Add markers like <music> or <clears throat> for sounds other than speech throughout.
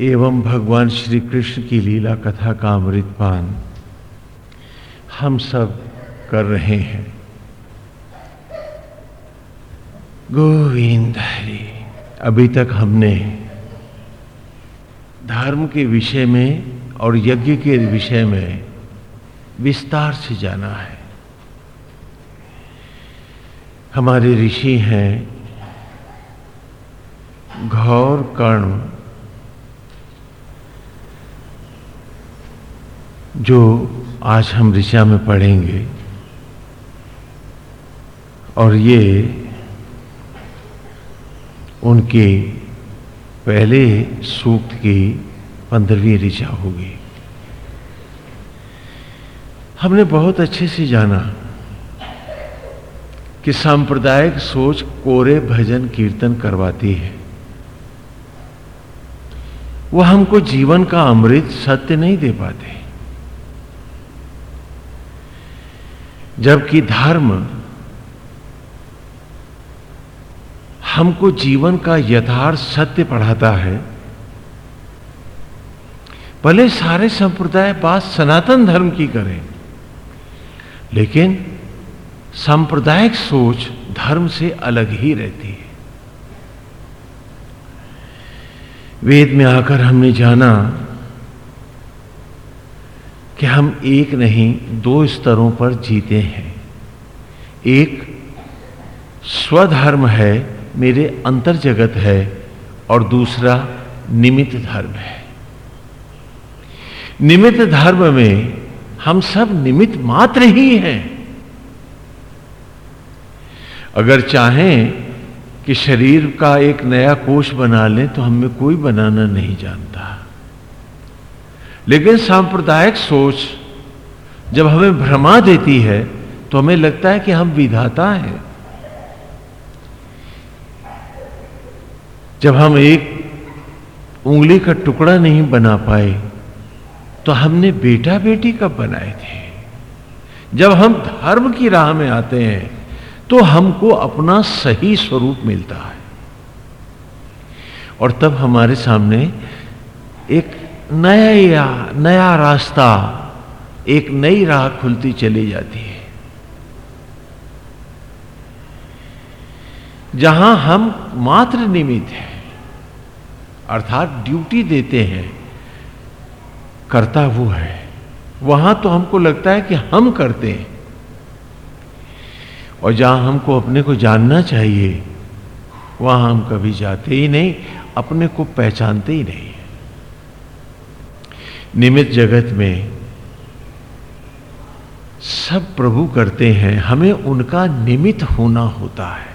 एवं भगवान श्री कृष्ण की लीला कथा का अमृतपान हम सब कर रहे हैं। गोविंद हरि, अभी तक हमने धर्म के विषय में और यज्ञ के विषय में विस्तार से जाना है। हमारे ऋषि हैं घौर कर्ण जो आज हम ऋषा में पढ़ेंगे। और ये उनके पहले सूक्त की पंद्रहवीं ऋषा होगी। हमने बहुत अच्छे से जाना कि सांप्रदायिक सोच कोरे भजन कीर्तन करवाती है। वह हमको जीवन का अमृत सत्य नहीं दे पाते। जबकि धर्म हमको जीवन का यथार्थ सत्य पढ़ाता है। भले सारे संप्रदाय बात सनातन धर्म की करें, लेकिन सांप्रदायिक सोच धर्म से अलग ही रहती है। वेद में आकर हमने जाना कि हम एक नहीं, दो स्तरों पर जीते हैं। एक, स्वधर्म है, मेरे अंतर जगत है, और दूसरा, निमित्त धर्म है। निमित्त धर्म में हम सब निमित्त मात्र ही हैं। अगर चाहें कि शरीर का एक नया कोष बना लें तो हमें कोई बनाना नहीं जानता। लेकिन सांप्रदायिक सोच जब हमें भ्रमा देती है तो हमें लगता है कि हम विधाता हैं। जब हम एक उंगली का टुकड़ा नहीं बना पाए तो हमने बेटा बेटी कब बनाए थे? जब हम धर्म की राह में आते हैं तो हमको अपना सही स्वरूप मिलता है। और तब हमारे सामने एक नया नया रास्ता, एक नई राह खुलती चली जाती है। जहाँ हम मात्र निमित्त हैं, अर्थात ड्यूटी देते हैं, करता वो है। वहाँ तो हमको लगता है कि हम करते हैं। और जहाँ हमको अपने को जानना चाहिए, वहाँ हम कभी जाते ही नहीं, अपने को पहचानते ही नहीं। निमित जगत में सब प्रभु करते हैं, हमें उनका निमित्त होना होता है।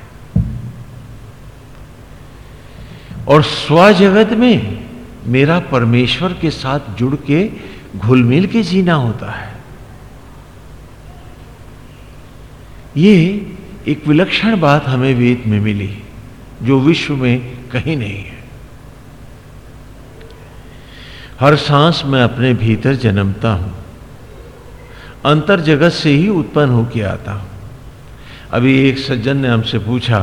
और स्व जगत में मेरा परमेश्वर के साथ जुड़ के घुल मिल के जीना होता है। ये एक विलक्षण बात हमें वेद में मिली, जो विश्व में कहीं नहीं है। हर सांस मैं अपने भीतर जन्मता हूँ। अंतर जगत से ही उत्पन्न होकर आता हूँ। अभी एक सज्जन ने हमसे पूछा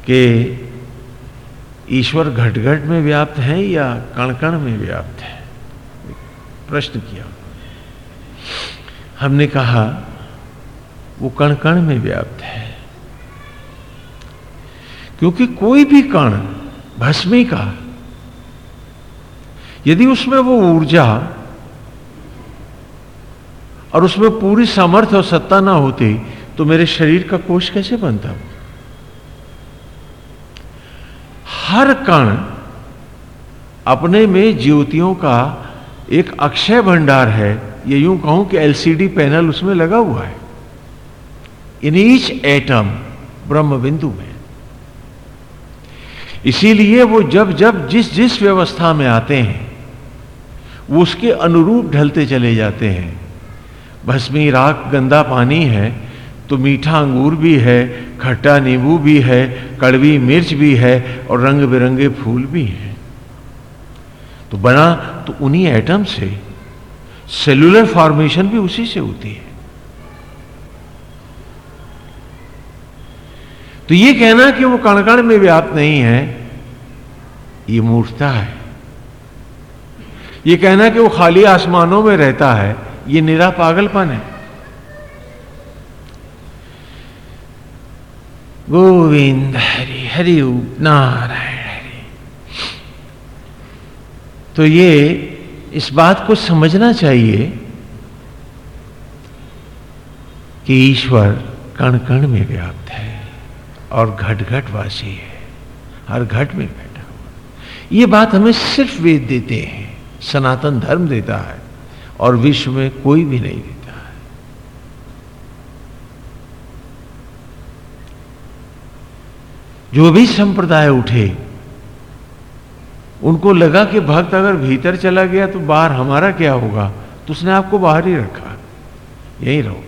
कि ईश्वर घट घट में व्याप्त है या कण कण में व्याप्त है? प्रश्न किया। हमने कहा, वो कण कण में व्याप्त है। क्योंकि कोई भी कण भस्मी का यदि उसमें वो ऊर्जा और उसमें पूरी सामर्थ्य और सत्ता ना होती तो मेरे शरीर का कोष कैसे बनता? हर कण अपने में ज्योतियों का एक अक्षय भंडार है। ये यूँ कहूँ कि एलसीडी पैनल उसमें लगा हुआ है। इन ईच एटम ब्रह्म बिंदु में। इसीलिए वो जब जब जिस जिस व्यवस्था में आते हैं वो उसके अनुरूप ढलते चले जाते हैं। भस्मी राख गंदा पानी है तो मीठा अंगूर भी है, खट्टा नींबू भी है, कड़वी मिर्च भी है और रंग बिरंगे फूल भी हैं। तो बना तो उन्हीं एटम से, सेलुलर फॉर्मेशन भी उसी से होती है। तो ये कहना कि वो कणकण में व्याप्त नहीं है, ये मूर्खता है। ये कहना कि वो खाली आसमानों में रहता है, ये निरा पागलपन है। गोविंद हरि हरि नारायण हरि। तो ये इस बात को समझना चाहिए कि ईश्वर कण कण में व्याप्त है और घट घट वासी है, हर घट में बैठा हुआ। ये बात हमें सिर्फ़ वेद देते हैं। सनातन धर्म देता है और विश्व में कोई भी नहीं देता है। जो भी संप्रदाय उठे, उनको लगा कि भक्त अगर भीतर चला गया तो बाहर हमारा क्या होगा? तो उसने आपको बाहर ही रखा। यही रहो।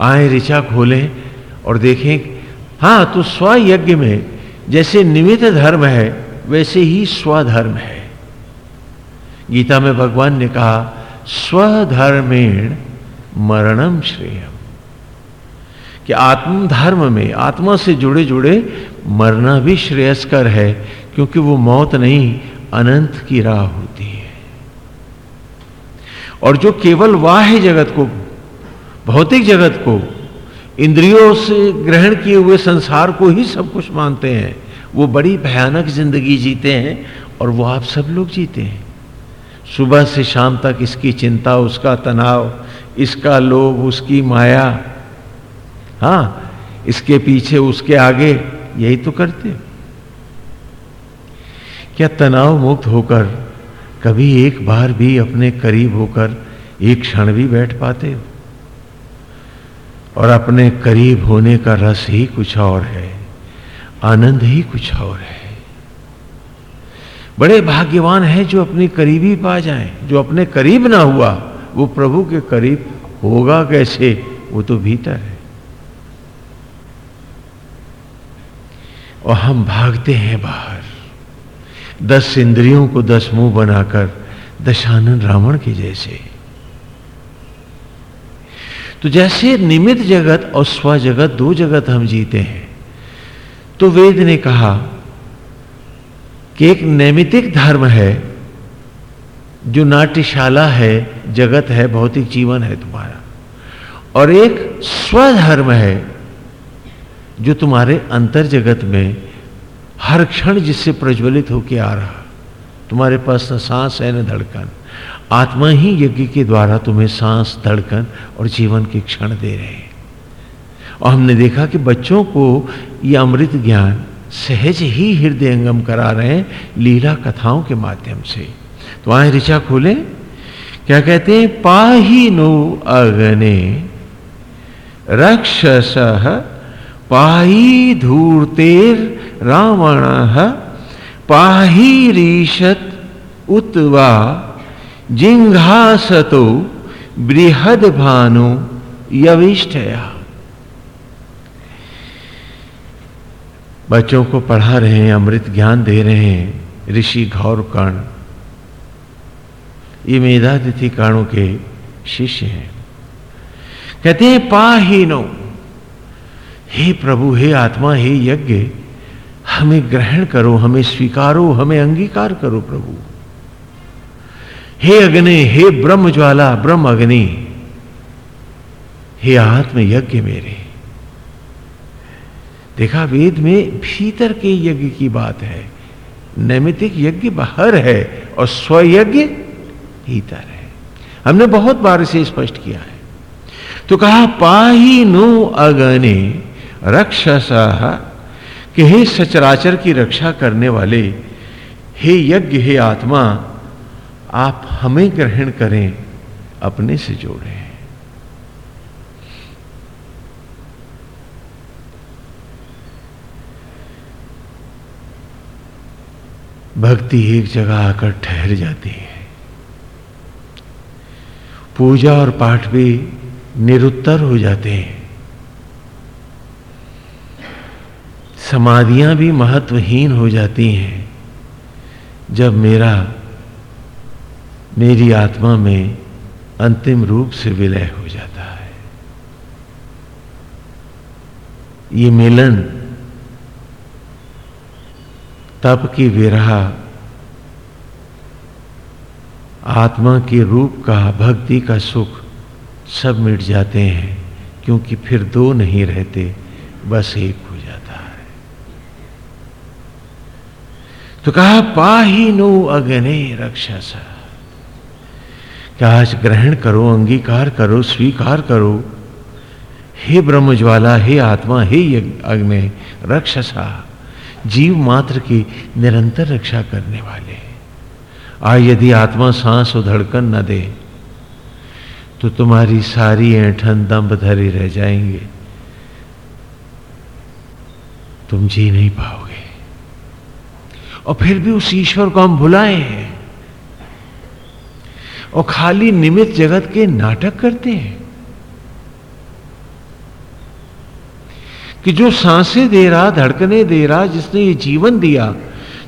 आए ऋचा खोलें और देखें हाँ तो स्वयज्ञ में जैसे निमित्त धर्म है, वैसे ही स्वधर्म है। गीता में भगवान ने कहा, स्वधर्मेण मरणम श्रेयम। कि आत्म धर्म में, आत्मा से जुड़े जुड़े मरना भी श्रेयस्कर है, क्योंकि वो मौत नहीं, अनंत की राह होती है। और जो केवल वाह्य जगत को, भौतिक जगत को, इंद्रियों से ग्रहण किए हुए संसार को ही सब कुछ मानते हैं, वो बड़ी भयानक ज़िंदगी जीते हैं, और वो आप सब लोग जीते हैं। सुबह से शाम तक इसकी चिंता, उसका तनाव, इसका लोभ, उसकी माया हाँ इसके पीछे, उसके आगे, यही तो करते क्या तनाव मुक्त होकर कभी एक बार भी अपने करीब होकर एक क्षण भी बैठ पाते हो? और अपने करीब होने का रस ही कुछ और है, आनंद ही कुछ और है। बड़े भाग्यवान हैं जो अपने करीबी पा जाए, जो अपने करीब ना हुआ, वो प्रभु के करीब होगा कैसे? वो तो भीतर है। और हम भागते हैं बाहर। दस इंद्रियों को दस मुँह बनाकर दशानन रावण के जैसे। तो जैसे निमित जगत और स्व जगत, दो जगत हम जीते हैं। तो वेद ने कहा कि एक नैमितिक धर्म है, जो नाट्यशाला है, जगत है भौतिक जीवन है तुम्हारा। और एक स्वधर्म है, जो तुम्हारे अंतर जगत में हर क्षण जिससे प्रज्वलित होकर आ रहा। तुम्हारे पास न सांस है, न धड़कन। आत्मा ही यज्ञ के द्वारा तुम्हें सांस, धड़कन और जीवन के क्षण दे रहे हैं। और हमने देखा कि बच्चों को ये अमृत ज्ञान सहज ही हृदयंगम करा रहे हैं लीला कथाओं के माध्यम से। तो आए ऋचा खोले, क्या कहते हैं पाही नो अगने, रक्षस पाही धूर्तेर रावण पाही रीशत उतवा जिंघासतो बृहद भानु यविष्ठया। बच्चों को पढ़ा रहे हैं, अमृत ज्ञान दे रहे हैं, ऋषि घौर कर्ण। ये मेधातिथि कर्णों के शिष्य हैं। कहते हैं, पाहीनो, हे प्रभु, हे आत्मा, हे यज्ञ, हमें ग्रहण करो, हमें स्वीकारो, हमें अंगीकार करो प्रभु। हे अग्नि, हे ब्रह्म ज्वाला ब्रह्म अग्नि, हे आत्म यज्ञ मेरे। देखा, वेद में भीतर के यज्ञ की बात है। नैमितिक यज्ञ बाहर है और स्वयज्ञ भीतर है। हमने बहुत बार इसे स्पष्ट किया है। तो कहा, पाही नो अगने रक्षसा कि हे सचराचर की रक्षा करने वाले, हे यज्ञ, हे आत्मा, आप हमें ग्रहण करें, अपने से जोड़ें। भक्ति एक जगह आकर ठहर जाती है। पूजा और पाठ भी निरुत्तर हो जाते हैं। समाधियाँ भी महत्वहीन हो जाती हैं। जब मेरा, मेरी आत्मा में अंतिम रूप से विलय हो जाता है। ये मिलन तप की विरहा। आत्मा के रूप का, भक्ति का सुख सब मिट जाते हैं, क्योंकि फिर दो नहीं रहते, बस एक हो जाता है। तो कहा, पाही नो अग्नि रक्षसा। आज ग्रहण करो, अंगीकार करो, स्वीकार करो? हे ब्रह्मज्वाला, हे आत्मा, हे अग्नि रक्षसा। जीव मात्र की निरंतर रक्षा करने वाले। आज यदि आत्मा सांस और धड़कन न दे तो तुम्हारी सारी ऐठन दम्ब धरे रह जाएँगे। तुम जी नहीं पाओगे। और फिर भी उस ईश्वर को हम भुलाए हैं। और खाली निमित जगत के नाटक करते हैं। कि जो साँसें दे रहा, धड़कने दे रहा, जिसने ये जीवन दिया,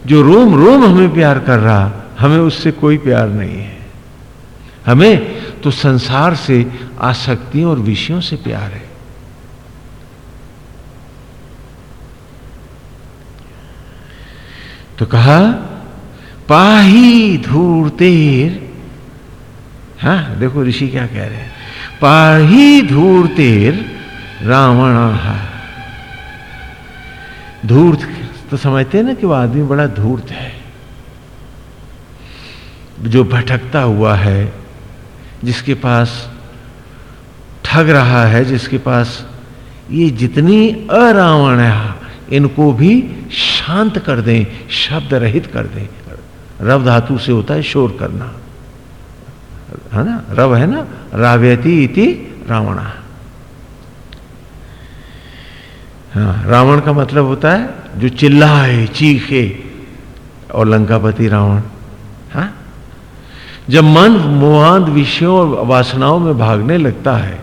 जो रोम रोम हमें प्यार कर रहा, हमें उससे कोई प्यार नहीं है। हमें तो संसार से, आसक्तियों और विषयों से प्यार है। तो कहा, पाही धूर्तेर हा, देखो ऋषि क्या कह रहे हैं, पाही धूर्तेर रावण धूर्त तो समझते हैं ना कि वो आदमी बड़ा धूर्त है। जो भटकता हुआ है, जिसके पास ठग रहा है, जिसके पास ये जितनी अरावण है, इनको भी शांत कर दें, शब्द रहित कर दें। रव धातु से होता है शोर करना। है ना? रव है ना? राव्यति इति रावणा। हाँ रावण का मतलब होता है जो चिल्लाए, चीखे, और लंकापति रावण। हाँ? जब मन मोहांत विषयों और वासनाओं में भागने लगता है,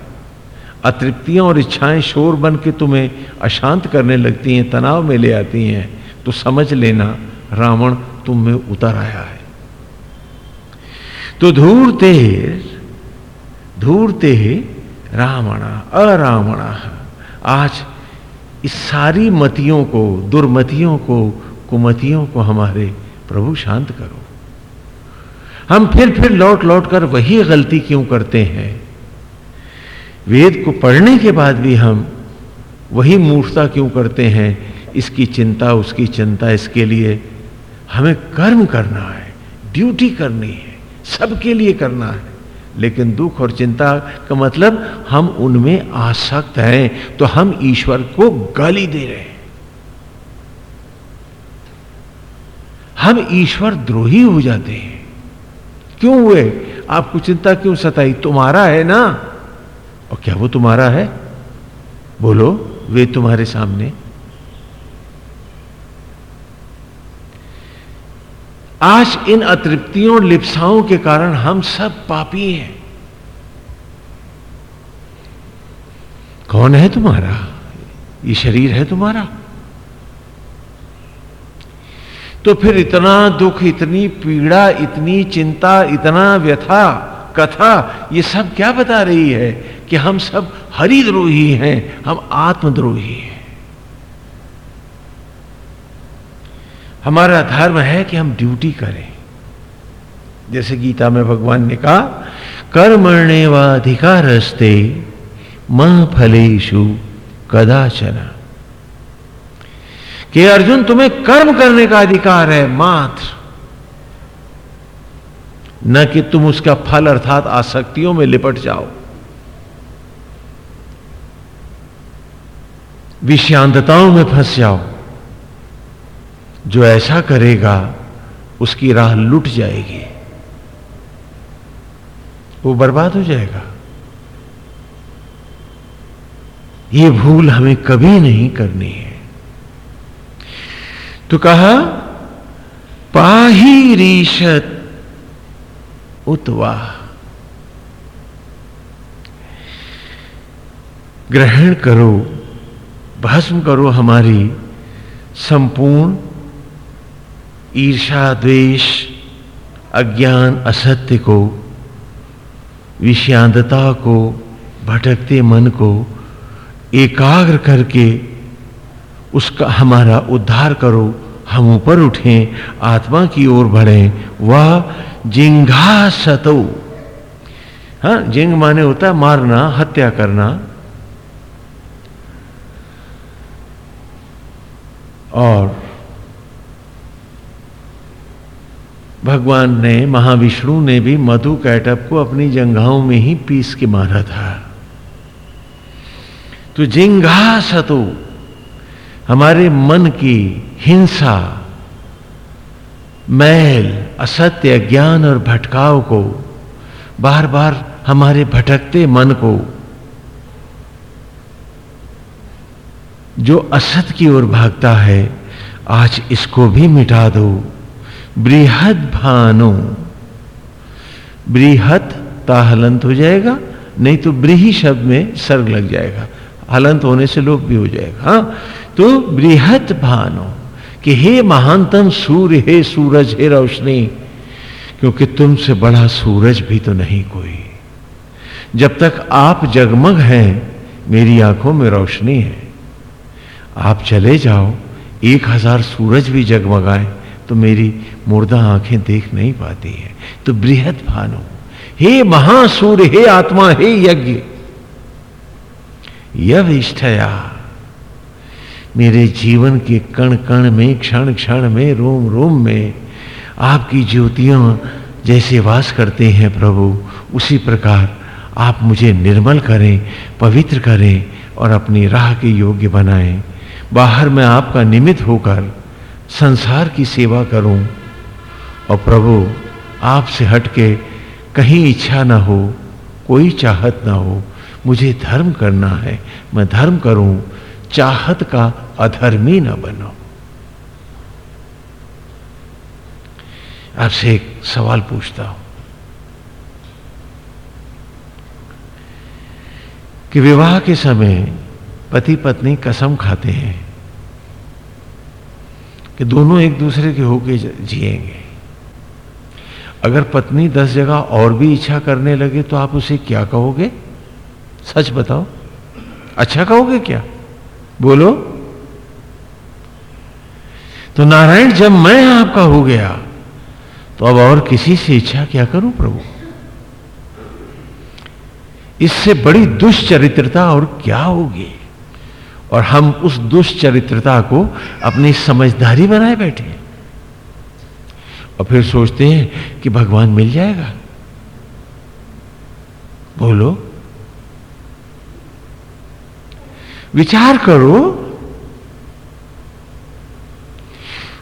अतृप्तियाँ और इच्छाएँ शोर बन के तुम्हें अशांत करने लगती हैं, तनाव में ले आती हैं तो समझ लेना रावण तुम में उतर आया है। तो धूर्ते धूर्ते रावणा, अरावणा, आज इस सारी मतियों को, दुर्मतियों को, कुमतियों को हमारे प्रभु शांत करो। हम फिर फिर लौट लौट कर वही गलती क्यों करते हैं? वेद को पढ़ने के बाद भी हम वही मूर्खता क्यों करते हैं? इसकी चिंता, उसकी चिंता, इसके लिए हमें कर्म करना है, ड्यूटी करनी है, सबके लिए करना है। लेकिन दुख और चिंता का मतलब हम उनमें आसक्त हैं तो हम ईश्वर को गाली दे रहे हैं। हम ईश्वर द्रोही हो जाते हैं। क्यों हुए? आपको चिंता क्यों सताई? तुम्हारा है ना? और क्या वो तुम्हारा है? बोलो, वे तुम्हारे सामने। आज इन अतृप्तियों लिप्साओं के कारण हम सब पापी हैं। कौन है तुम्हारा? ये शरीर है तुम्हारा? तो फिर इतना दुख, इतनी पीड़ा, इतनी चिंता, इतना व्यथा, कथा, ये सब क्या बता रही है कि हम सब हरिद्रोही हैं, हम आत्मद्रोही हैं? हमारा धर्म है कि हम ड्यूटी करें। जैसे गीता में भगवान ने कहा कर्मण्य व अधिकारस्ते म फलेशु कदाचना। कि अर्जुन, तुम्हें कर्म करने का अधिकार है मात्र। न कि तुम उसका फल अर्थात आसक्तियों में लिपट जाओ। विषांतताओं में फंस जाओ। जो ऐसा करेगा, उसकी राह लुट जाएगी। वो बर्बाद हो जाएगा। ये भूल हमें कभी नहीं करनी है। तो कहा, पाही रीशत उतवा। ग्रहण करो, भस्म करो हमारी संपूर्ण ईर्षा, द्वेष, अज्ञान, असत्य को विषांतता को, भटकते मन को एकाग्र करके उसका हमारा उद्धार करो। हम ऊपर उठें, आत्मा की ओर बढ़ें। वह जिंघा सतो हाँ जिंग माने होता है मारना, हत्या करना। और भगवान ने, महाविष्णु ने भी मधु कैटअप को अपनी जंघाओं में ही पीस के मारा था। तो जिंघा सतो हमारे मन की हिंसा, मैल, असत्य, ज्ञान और भटकाव को बार बार हमारे भटकते मन को, जो असत की ओर भागता है, आज इसको भी मिटा दो। बृहद भानो। बृहत ता हलंत हो जाएगा, नहीं तो ब्रीही शब्द में सर्ग लग जाएगा। हलंत होने से लोप भी हो जाएगा। हाँ तो बृहत भानो कि हे महानतम सूर्य, हे सूरज, हे रोशनी, क्योंकि तुमसे बड़ा सूरज भी तो नहीं कोई। जब तक आप जगमग हैं, मेरी आँखों में रोशनी है। आप चले जाओ, एक हज़ार सूरज भी जगमगाए। तो मेरी मुर्दा आँखें देख नहीं पाती है। तो बृहद भानु, हे महासूर्य हे आत्मा, हे यज्ञ यविष्ठया मेरे जीवन के कण कण में क्षण क्षण में रोम रोम में, आपकी ज्योतियाँ जैसे वास करते हैं प्रभु, उसी प्रकार आप मुझे निर्मल करें, पवित्र करें और अपनी राह के योग्य बनाएँ। बाहर मैं आपका निमित्त होकर संसार की सेवा करूँ और प्रभु आपसे हटके कहीं इच्छा ना हो, कोई चाहत ना हो, मुझे धर्म करना है, मैं धर्म करूँ, चाहत का अधर्मी न बनो। आपसे एक सवाल पूछता हूँ कि विवाह के समय पति पत्नी कसम खाते हैं। कि दोनों एक दूसरे के होके जिएँगे। अगर पत्नी दस जगह और भी इच्छा करने लगे तो आप उसे क्या कहोगे? सच बताओ। अच्छा कहोगे क्या? बोलो। तो नारायण, जब मैं आपका हो गया तो अब और किसी से इच्छा क्या करूँ प्रभु? इससे बड़ी दुष्चरित्रता और क्या होगी? और हम उस दुष्चरित्रता को अपनी समझदारी बनाए बैठे हैं। और फिर सोचते हैं कि भगवान मिल जाएगा। बोलो, विचार करो,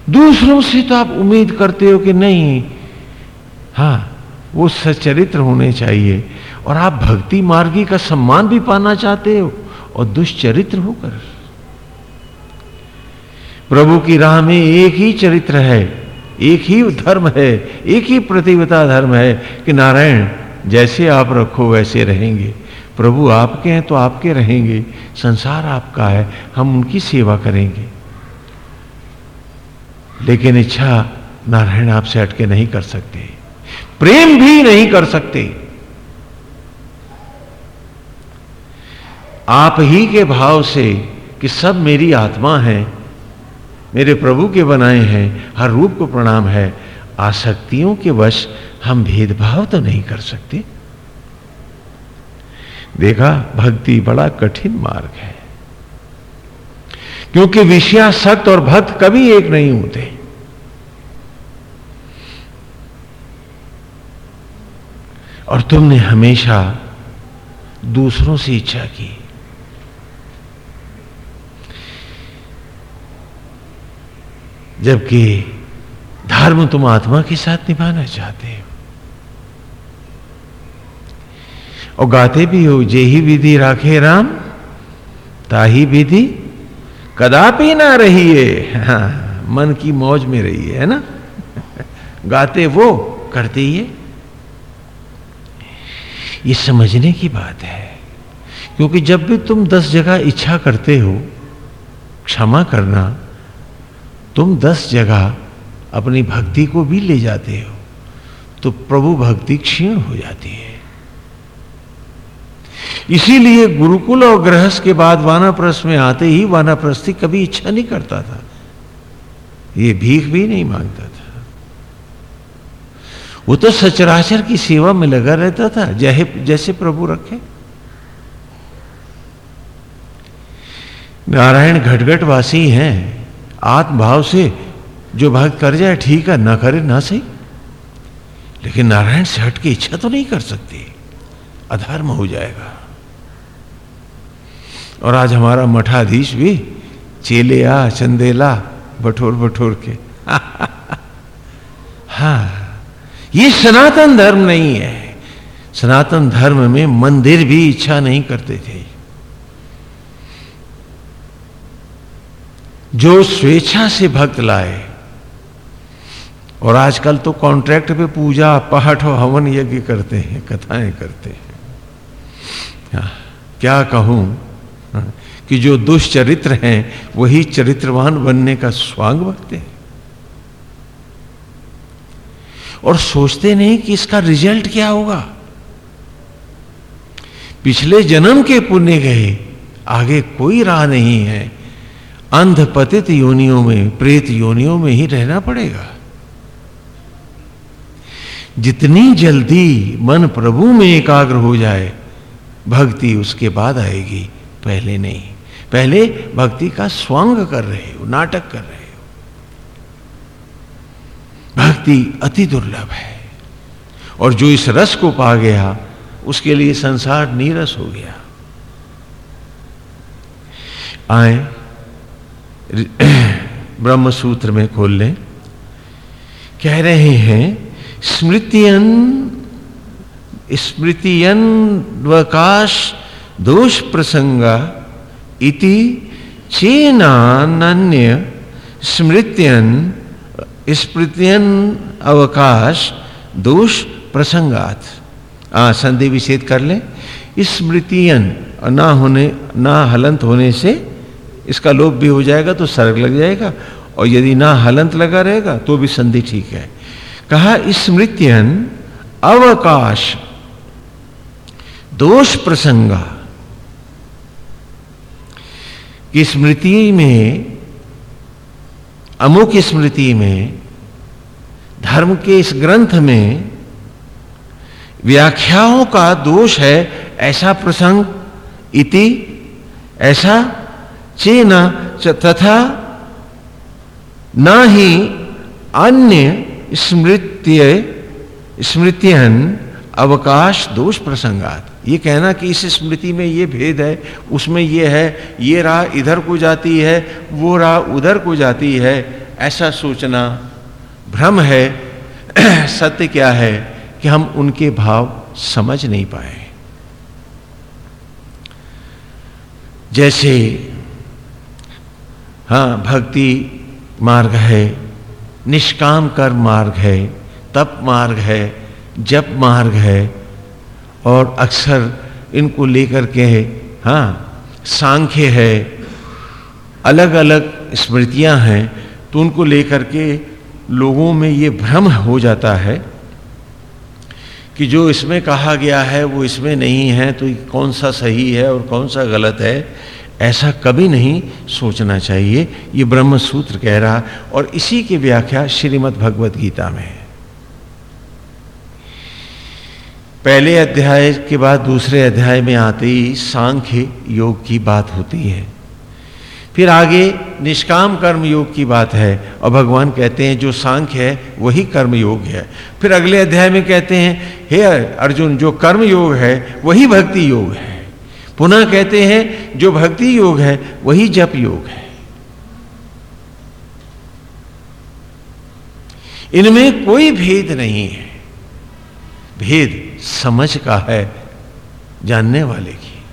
दूसरों से तो आप उम्मीद करते हो कि नहीं, हाँ, वो सचरित्र होने चाहिए और आप भक्ति मार्गी का सम्मान भी पाना चाहते हो। और दुष्चरित्र होकर। प्रभु की राह में एक ही चरित्र है, एक ही धर्म है, एक ही प्रतिवता धर्म है कि नारायण, जैसे आप रखो वैसे रहेंगे। प्रभु आपके हैं तो आपके रहेंगे, संसार आपका है, हम उनकी सेवा करेंगे। लेकिन इच्छा नारायण आपसे हटके नहीं कर सकते। प्रेम भी नहीं कर सकते। आप ही के भाव से कि सब मेरी आत्मा है, मेरे प्रभु के बनाए हैं, हर रूप को प्रणाम है, आसक्तियों के वश हम भेदभाव तो नहीं कर सकते। देखा, भक्ति बड़ा कठिन मार्ग है। क्योंकि विषयासक्त और भक्त कभी एक नहीं होते। और तुमने हमेशा दूसरों से इच्छा की। जबकि धर्म तुम आत्मा के साथ निभाना चाहते हो। और गाते भी हो, जे ही विधि राखे राम ताही विधि कदापि ना रही है। मन की मौज में रही है ना? गाते वो, करते ही ये समझने की बात है, क्योंकि जब भी तुम दस जगह इच्छा करते हो, क्षमा करना तुम दस जगह अपनी भक्ति को भी ले जाते हो तो प्रभु भक्ति क्षीण हो जाती है। इसीलिए गुरुकुल और गृहस्थ के बाद वानाप्रस्थ में आते ही वानाप्रस्थी कभी इच्छा नहीं करता था। ये भीख भी नहीं माँगता था। वो तो सचराचर की सेवा में लगा रहता था जैसे जैसे प्रभु रखे। नारायण घटघट वासी हैं। आत्मभाव से जो भक्त कर जाए, ठीक है, ना करे, ना सही। लेकिन नारायण से हट के इच्छा तो नहीं कर सकती। अधर्म हो जाएगा। और आज हमारा मठाधीश भी चेले आ चंदेला, बठोर बठोर के। <laughs> हाँ ये सनातन धर्म नहीं है। सनातन धर्म में मंदिर भी इच्छा नहीं करते थे। जो स्वेच्छा से भक्त लाए। और आजकल तो कॉन्ट्रैक्ट पे पूजा पाठ और हवन यज्ञ करते हैं कथाएँ करते हैं। हाँ, क्या कहूँ हाँ, कि जो दुष्चरित्र हैं वही चरित्रवान बनने का स्वांग भगते हैं। और सोचते नहीं कि इसका रिज़ल्ट क्या होगा। पिछले जन्म के पुण्य गए आगे कोई राह नहीं है। अंध पतित योनियों में, प्रेत योनियों में ही रहना पड़ेगा। जितनी जल्दी मन प्रभु में एकाग्र हो जाए, भक्ति उसके बाद आएगी, पहले नहीं। पहले भक्ति का स्वांग कर रहे हो, नाटक कर रहे हो। भक्ति अति दुर्लभ है। और जो इस रस को पा गया, उसके लिए संसार नीरस हो गया। आए <clears throat> ब्रह्म सूत्र में खोल लें। कह रहे हैं, स्मृतियन स्मृतियन वकाश दोष प्रसंगा इति चेनान्य स्मृत्यन, स्मृतियन अवकाश दोष प्रसंगात आ, संधि विच्छेद कर लें। स्मृतियन, ना होने, ना हलंत होने से इसका लोप भी हो जाएगा तो सर्ग लग जाएगा, और यदि ना हलंत लगा रहेगा तो भी संधि ठीक है। कहा स्मृत्यन अवकाश, दोष प्रसंगा, कि स्मृति में, अमुक स्मृति में, धर्म के इस ग्रंथ में व्याख्याओं का दोष है, ऐसा प्रसंग, इति, ऐसा चेन तथा न ही अन्य स्मृत्य स्मृतियन अवकाश दोष प्रसंगात ये कहना कि इस स्मृति में ये भेद है, उसमें ये है, ये राह इधर को जाती है, वो राह उधर को जाती है, ऐसा सोचना भ्रम है। <clears throat> सत्य क्या है कि हम उनके भाव समझ नहीं पाए? जैसे हाँ भक्ति मार्ग है, निष्काम कर्म मार्ग है, तप मार्ग है, जप मार्ग है, और अक्सर इनको लेकर के हाँ सांख्य है अलग अलग स्मृतियाँ हैं तो उनको लेकर के लोगों में ये भ्रम हो जाता है कि जो इसमें कहा गया है, वो इसमें नहीं है तो कौन सा सही है और कौन सा गलत है। ऐसा कभी नहीं सोचना चाहिए। ये ब्रह्म सूत्र कह रहा और इसी की व्याख्या श्रीमद् भगवत गीता में है। पहले अध्याय के बाद दूसरे अध्याय में आते ही सांख्य योग की बात होती है। फिर आगे निष्काम कर्म योग की बात है और भगवान कहते हैं जो सांख्य है, वही कर्म योग है। फिर अगले अध्याय में कहते हैं, हे अर्जुन, जो कर्म योग है, वही भक्ति योग है। पुनः कहते हैं, जो भक्ति योग है, वही जप योग है। इनमें कोई भेद नहीं है। भेद समझ का है, जानने वाले की।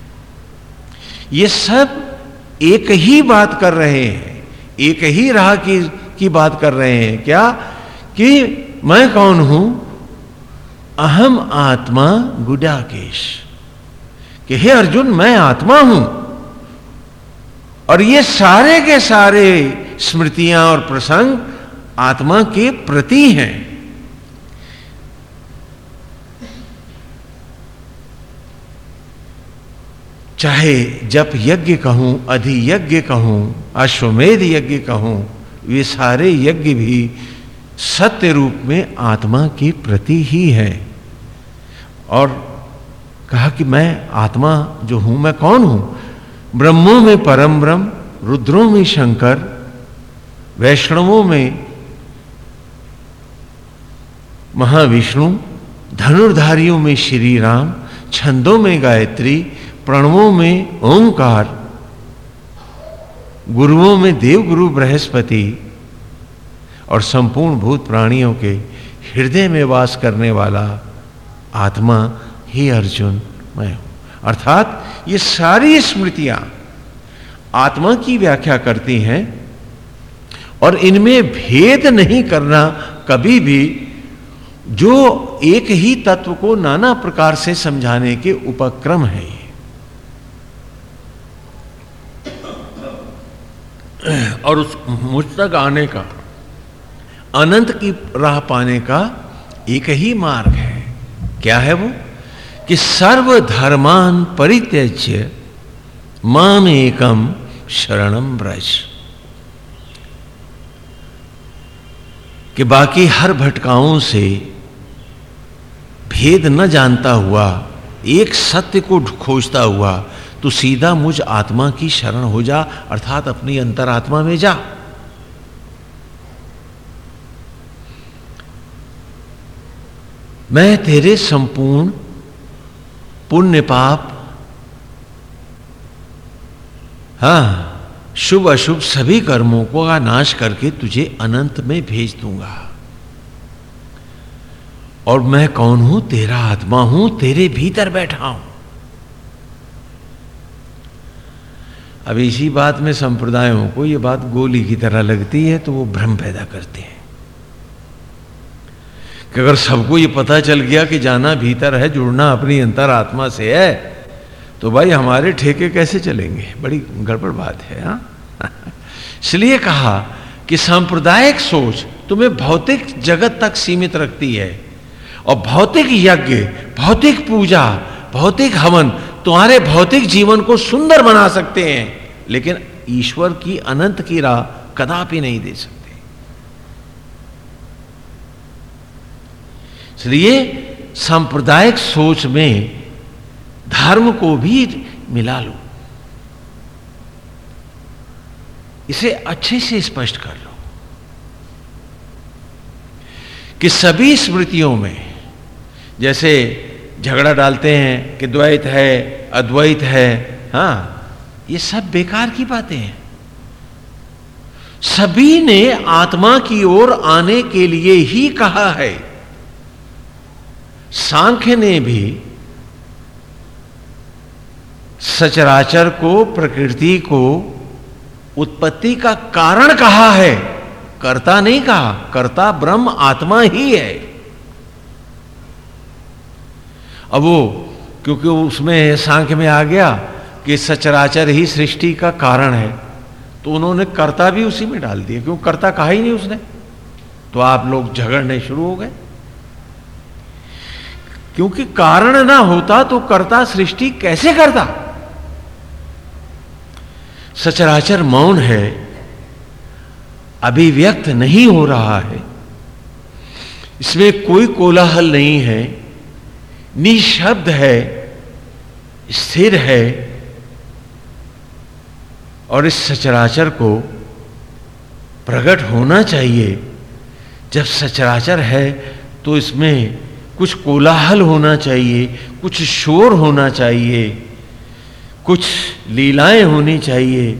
ये सब एक ही बात कर रहे हैं, एक ही राह की की बात कर रहे हैं। क्या? कि मैं कौन हूँ? अहम आत्मा गुडाकेश। कि हे अर्जुन, मैं आत्मा हूँ। और ये सारे के सारे स्मृतियाँ और प्रसंग आत्मा के प्रति हैं। चाहे जप यज्ञ कहूँ, अधि यज्ञ कहूँ, अश्वमेध यज्ञ कहूँ वे सारे यज्ञ भी सत्य रूप में आत्मा के प्रति ही है। और कहा कि मैं आत्मा जो हूँ, मैं कौन हूँ? ब्रह्मों में परम ब्रह्म, रुद्रों में शंकर, वैष्णवों में महाविष्णु, धनुर्धारियों में श्री राम छंदों में गायत्री, प्रणवों में ओंकार, गुरुओं में देव गुरु बृहस्पति और संपूर्ण भूत प्राणियों के हृदय में वास करने वाला आत्मा ही अर्जुन, मैं हूँ। अर्थात ये सारी स्मृतियाँ आत्मा की व्याख्या करती हैं और इनमें भेद नहीं करना कभी भी जो एक ही तत्व को नाना प्रकार से समझाने के उपक्रम है। और उस मुझ तक आने का, अनंत की राह पाने का एक ही मार्ग है। क्या है वो? कि सर्वधर्मान परित्यज्य माम एकम शरणम ब्रज कि बाकी हर भटकाओं से भेद न जानता हुआ, एक सत्य को खोजता हुआ तो सीधा मुझ आत्मा की शरण हो जा, अर्थात अपनी अंतरात्मा में जा। मैं तेरे संपूर्ण पुण्य पाप। हा, शुभ अशुभ सभी कर्मों को का नाश करके तुझे अनंत में भेज दूँगा। और मैं कौन हूँ? तेरा आत्मा हूँ, तेरे भीतर बैठा हूँ। अब इसी बात में संप्रदायों को यह बात गोली की तरह लगती है तो वो भ्रम पैदा करते हैं। कि अगर सबको ये पता चल गया कि जाना भीतर है, जुड़ना अपनी अंतर आत्मा से है तो भाई हमारे ठेके कैसे चलेंगे बड़ी गड़बड़ बात है, हा? <laughs> इसलिए कहा कि सांप्रदायिक सोच तुम्हें भौतिक जगत तक सीमित रखती है, और भौतिक यज्ञ, भौतिक पूजा, भौतिक हवन तुम्हारे भौतिक जीवन को सुंदर बना सकते हैं, लेकिन ईश्वर की अनंत की राह कदापि नहीं दे सकते इसलिए सांप्रदायिक सोच में धर्म को भी मिला लो। इसे अच्छे से स्पष्ट कर लो कि सभी स्मृतियों में, जैसे झगड़ा डालते हैं कि द्वैत है, अद्वैत है हाँ ये सब बेकार की बातें हैं। सभी ने आत्मा की ओर आने के लिए ही कहा है। सांख्य ने भी सचराचर को, प्रकृति को उत्पत्ति का कारण कहा है। कर्ता नहीं कहा, कर्ता ब्रह्म आत्मा ही है। अब वो, क्योंकि उसमें सांख्य में आ गया कि सचराचर ही सृष्टि का कारण है तो उन्होंने कर्ता भी उसी में डाल दिया, क्यों? कर्ता कहा ही नहीं उसने। तो आप लोग झगड़ने शुरू हो गए। क्योंकि कारण ना होता तो कर्ता सृष्टि कैसे करता? सचराचर मौन है, अभिव्यक्त नहीं हो रहा है। इसमें कोई कोलाहल नहीं है, निशब्द है, स्थिर है। और इस सचराचर को प्रकट होना चाहिए। जब सचराचर है तो इसमें कुछ कोलाहल होना चाहिए, कुछ शोर होना चाहिए, कुछ लीलाएँ होनी चाहिए,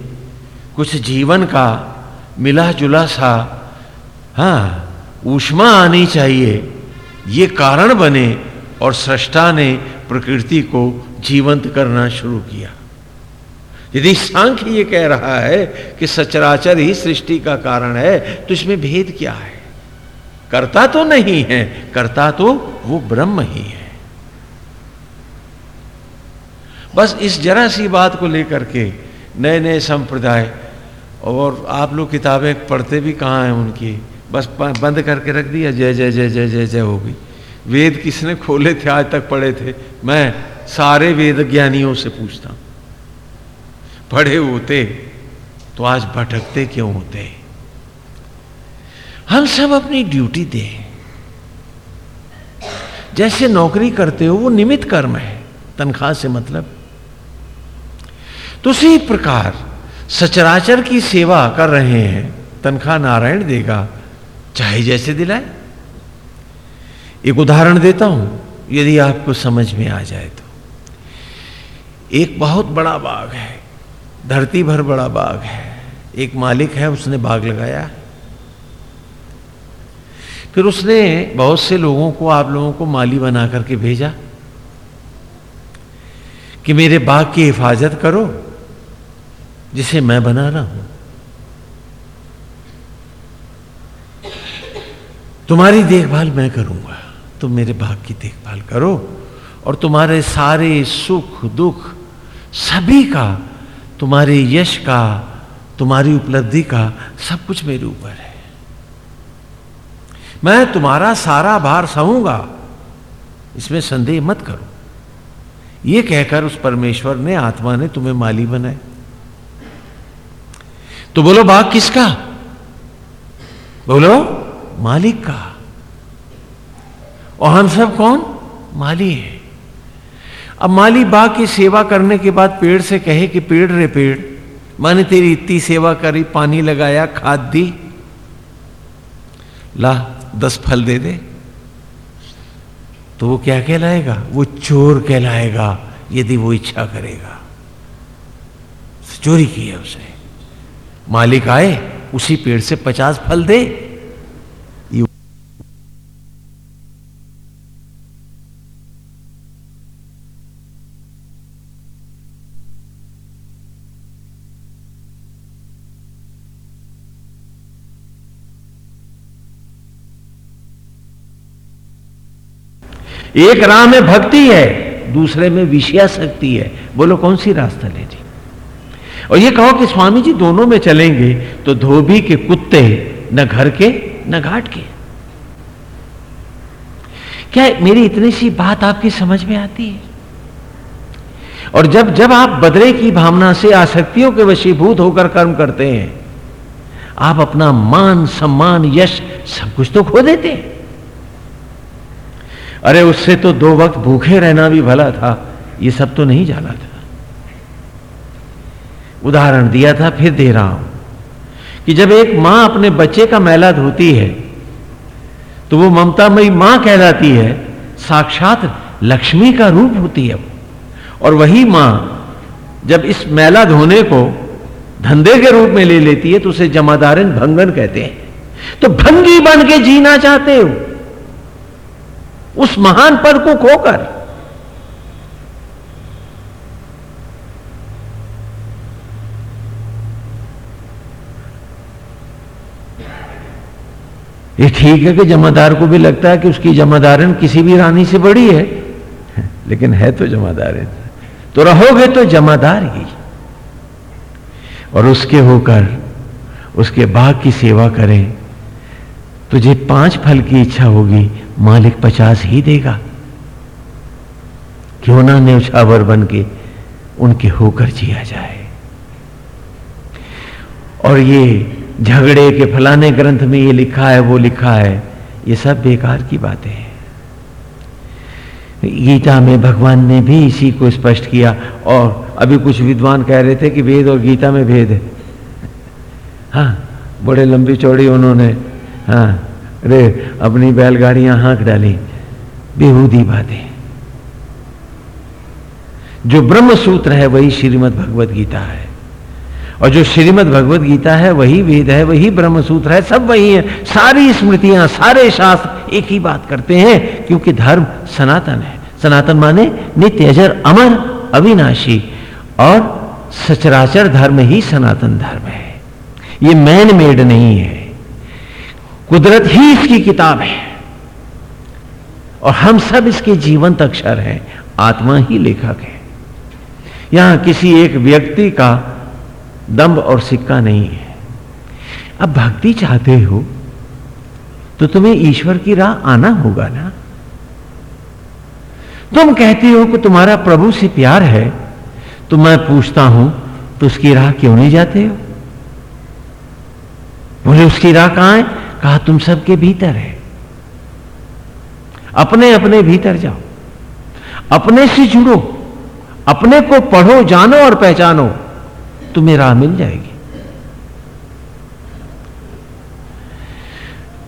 कुछ जीवन का मिला जुला सा हाँ ऊष्मा आनी चाहिए। ये कारण बने और सृष्टा ने प्रकृति को जीवंत करना शुरू किया। यदि सांख्य ये कह रहा है कि सचराचर ही सृष्टि का कारण है तो इसमें भेद क्या है? कर्ता तो नहीं है, करता तो वो ब्रह्म ही है। बस इस जरा सी बात को लेकर के नए नए संप्रदाय और आप लोग किताबें पढ़ते भी कहाँ हैं उनकी? बस बंद करके रख दिया, जय जय जय जय जय जय हो गई। वेद किसने खोले थे, आज तक पढ़े थे? मैं सारे वेद ज्ञानियों से पूछता हूँ। पढ़े होते तो आज भटकते क्यों होते? हम सब अपनी ड्यूटी दें। जैसे नौकरी करते हो, वो निमित कर्म है। तनख्वाह से मतलब। तो उसी प्रकार सचराचर की सेवा कर रहे हैं, तनख्वाह नारायण देगा, चाहे जैसे दिलाए। एक उदाहरण देता हूँ, यदि आपको समझ में आ जाए तो। एक बहुत बड़ा बाग है, धरती भर बड़ा बाग है। एक मालिक है, उसने बाग लगाया। फिर उसने बहुत से लोगों को, आप लोगों को माली बना करके भेजा कि मेरे बाग की हिफाजत करो, जिसे मैं बना रहा हूँ। तुम्हारी देखभाल मैं करूँगा। तुम मेरे बाग की देखभाल करो और तुम्हारे सारे सुख, दुख सभी का, तुम्हारे यश का, तुम्हारी उपलब्धि का सब कुछ मेरे ऊपर है। मैं तुम्हारा सारा भार सहूँगा। इसमें संदेह मत करो। यह कहकर उस परमेश्वर ने, आत्मा ने तुम्हें माली बनाए तो बोलो, बाग किसका? बोलो, मालिक का। और हम सब कौन? माली है। अब माली बाग की सेवा करने के बाद पेड़ से कहे कि, पेड़ रे पेड़, मैंने तेरी इतनी सेवा करी, पानी लगाया, खाद दी। ला दस फल दे दे। तो वो क्या कहलाएगा? वो चोर कहलाएगा, यदि वो इच्छा करेगा। चोरी की है उसने मालिक आए, उसी पेड़ से पचास फल दे। एक राह में भक्ति है, दूसरे में विषया शक्ति है। बोलो, कौन सी रास्ता ले जी? और ये कहो कि स्वामी जी दोनों में चलेंगे तो धोबी के कुत्ते न घर के, न घाट के। क्या मेरी इतनी सी बात आपकी समझ में आती है? और जब जब आप बदले की भावना से आसक्तियों के वशीभूत होकर कर्म करते हैं, आप अपना मान, सम्मान, यश सब कुछ तो खो देते हैं। अरे उससे तो दो वक्त भूखे रहना भी भला था, ये सब तो नहीं जाना था। उदाहरण दिया था फिर दे रहा हूँ कि जब एक माँ अपने बच्चे का मैला धोती है तो वो ममतामयी माँ कहलाती है, साक्षात लक्ष्मी का रूप होती है और वही माँ जब इस मैला धोने को धंधे के रूप में ले लेती है तो उसे जमादारन भंगन कहते हैं। तो भंगी बन के जीना चाहते हो। उस महान पद को खोकर। ये ठीक है कि जमादार को भी लगता है कि उसकी जमादारन किसी भी रानी से बड़ी है। लेकिन है तो जमादार तो रहोगे तो जमादार ही। और उसके होकर, उसके बाग की सेवा करें। तुझे पाँच फल की इच्छा होगी मालिक पचास ही देगा। क्यों ना न्यौछावर बन के उनके होकर जिया जाए। और ये झगड़े के फलाने ग्रंथ में ये लिखा है, वो लिखा है, ये सब बेकार की बातें हैं। गीता में भगवान ने भी इसी को स्पष्ट किया और अभी कुछ विद्वान कह रहे थे कि वेद और गीता में भेद है। हाँ बड़े लंबी चौड़ी उन्होंने हाँ अरे अपनी बैलगाड़ियाँ हाँक डाली। बेहूदी बातें। जो ब्रह्म सूत्र है, वही श्रीमद भगवत गीता है। और जो श्रीमद भगवत गीता है, वही वेद है, वही ब्रह्म सूत्र है, सब वही है। सारी स्मृतियाँ, सारे शास्त्र एक ही बात करते हैं, क्योंकि धर्म सनातन है। सनातन माने नित्य अजर, अमर, अविनाशी। और सचराचर धर्म ही सनातन धर्म है। ये मैन मेड नहीं है। कुदरत ही इसकी किताब है। और हम सब इसके जीवंत अक्षर हैं, आत्मा ही लेखक है। यहाँ किसी एक व्यक्ति का दम्ब और सिक्का नहीं है। अब भक्ति चाहते हो तो तुम्हें ईश्वर की राह आना होगा ना? तुम कहते हो कि तुम्हारा प्रभु से प्यार है तो मैं पूछता हूँ तो उसकी राह क्यों नहीं जाते हो? बोले, उसकी राह कहाँ है? कहा, तुम सबके भीतर है। अपने अपने भीतर जाओ। अपने से जुड़ो। अपने को पढ़ो, जानो और पहचानो। तुम्हें राह मिल जाएगी।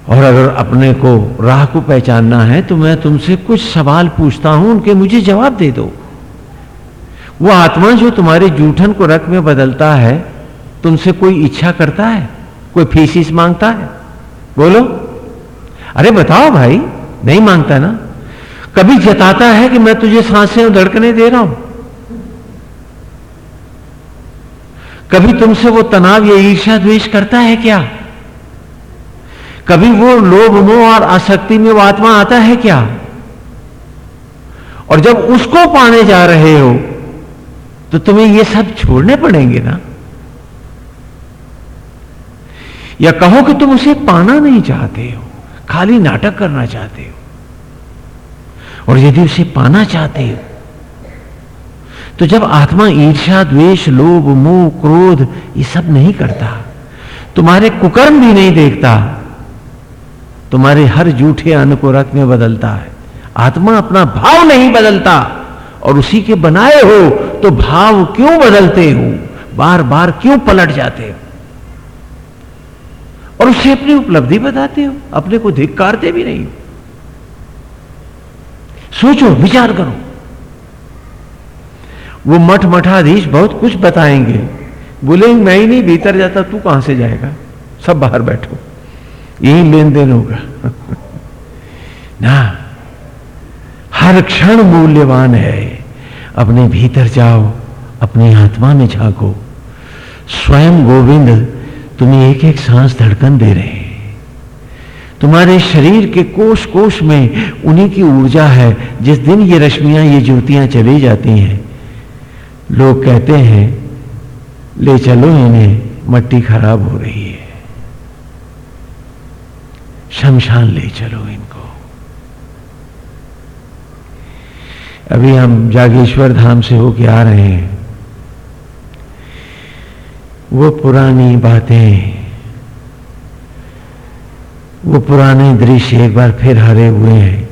और अगर अपने को राह को पहचानना है तो मैं तुमसे कुछ सवाल पूछता हूँ, उनके मुझे जवाब दे दो। वो आत्मा जो तुम्हारे जूठन को रख में बदलता है, तुमसे कोई इच्छा करता है? कोई फीसिस माँगता है? बोलो। अरे बताओ भाई, नहीं माँगता ना। कभी जताता है कि मैं तुझे साँसें धड़कने दे रहा हूँ? कभी तुमसे वो तनाव या ईर्ष्या द्वेष करता है क्या? कभी वो लोभ, मोह और आसक्ति में वो आत्मा आता है क्या? और जब उसको पाने जा रहे हो तो तुम्हें ये सब छोड़ने पड़ेंगे ना? या कहो कि तुम उसे पाना नहीं चाहते हो, खाली नाटक करना चाहते हो। और यदि उसे पाना चाहते हो तो जब आत्मा ईर्षा द्वेष, लोभ, मोह, क्रोध, ये सब नहीं करता, तुम्हारे कुकर्म भी नहीं देखता, तुम्हारे हर झूठे अन्न को रक्त में बदलता है। आत्मा अपना भाव नहीं बदलता, और उसी के बनाए हो तो भाव क्यों बदलते हो? बार बार क्यों पलट जाते हो? और उसे अपनी उपलब्धि बताते हो, अपने को धिक्कारते भी नहीं सोचो, विचार करो। वो मठ मठाधीश बहुत कुछ बताएँगे। बोले मैं ही नहीं, भीतर जाता, तू कहाँ से जाएगा? सब बाहर बैठो। यही लेन देन होगा। <laughs> ना, हर क्षण मूल्यवान है। अपने भीतर जाओ, अपनी आत्मा में झांको। स्वयं गोविंद तुम्हें एक एक सांस धड़कन दे रहे हैं। तुम्हारे शरीर के कोष कोश में उन्हीं की ऊर्जा है, जिस दिन ये रश्मियाँ, ये ज्योतियाँ चली जाती हैं। लोग कहते हैं, ले चलो इन्हें, मट्टी खराब हो रही है। शमशान ले चलो इनको। अभी हम जागेश्वर धाम से होके आ रहे हैं। वो पुरानी बातें, वो पुराने दृश्य एक बार फिर हरे हुए हैं।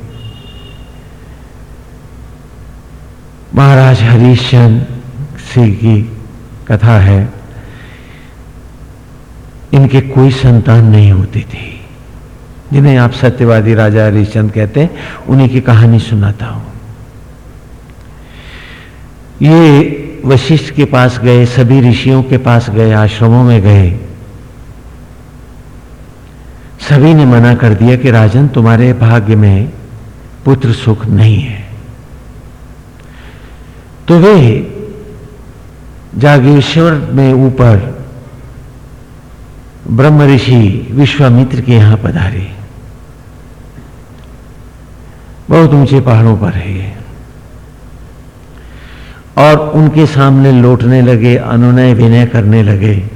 महाराज हरीशचंद सिंह की कथा है, इनके कोई संतान नहीं होती थी, जिन्हें आप सत्यवादी राजा हरिश्चंद कहते हैं, उन्हीं की कहानी सुनाता हूँ। ये वशिष्ठ के पास गए, सभी ऋषियों के पास गए, आश्रमों में गए। सभी ने मना कर दिया कि राजन, तुम्हारे भाग्य में पुत्र सुख नहीं है। तो वे जागेश्वर में ऊपर ब्रह्म ऋषि विश्वामित्र के यहाँ पधारे। बहुत ऊँचे पहाड़ों पर है और उनके सामने लौटने लगे, अनुनय विनय करने लगे।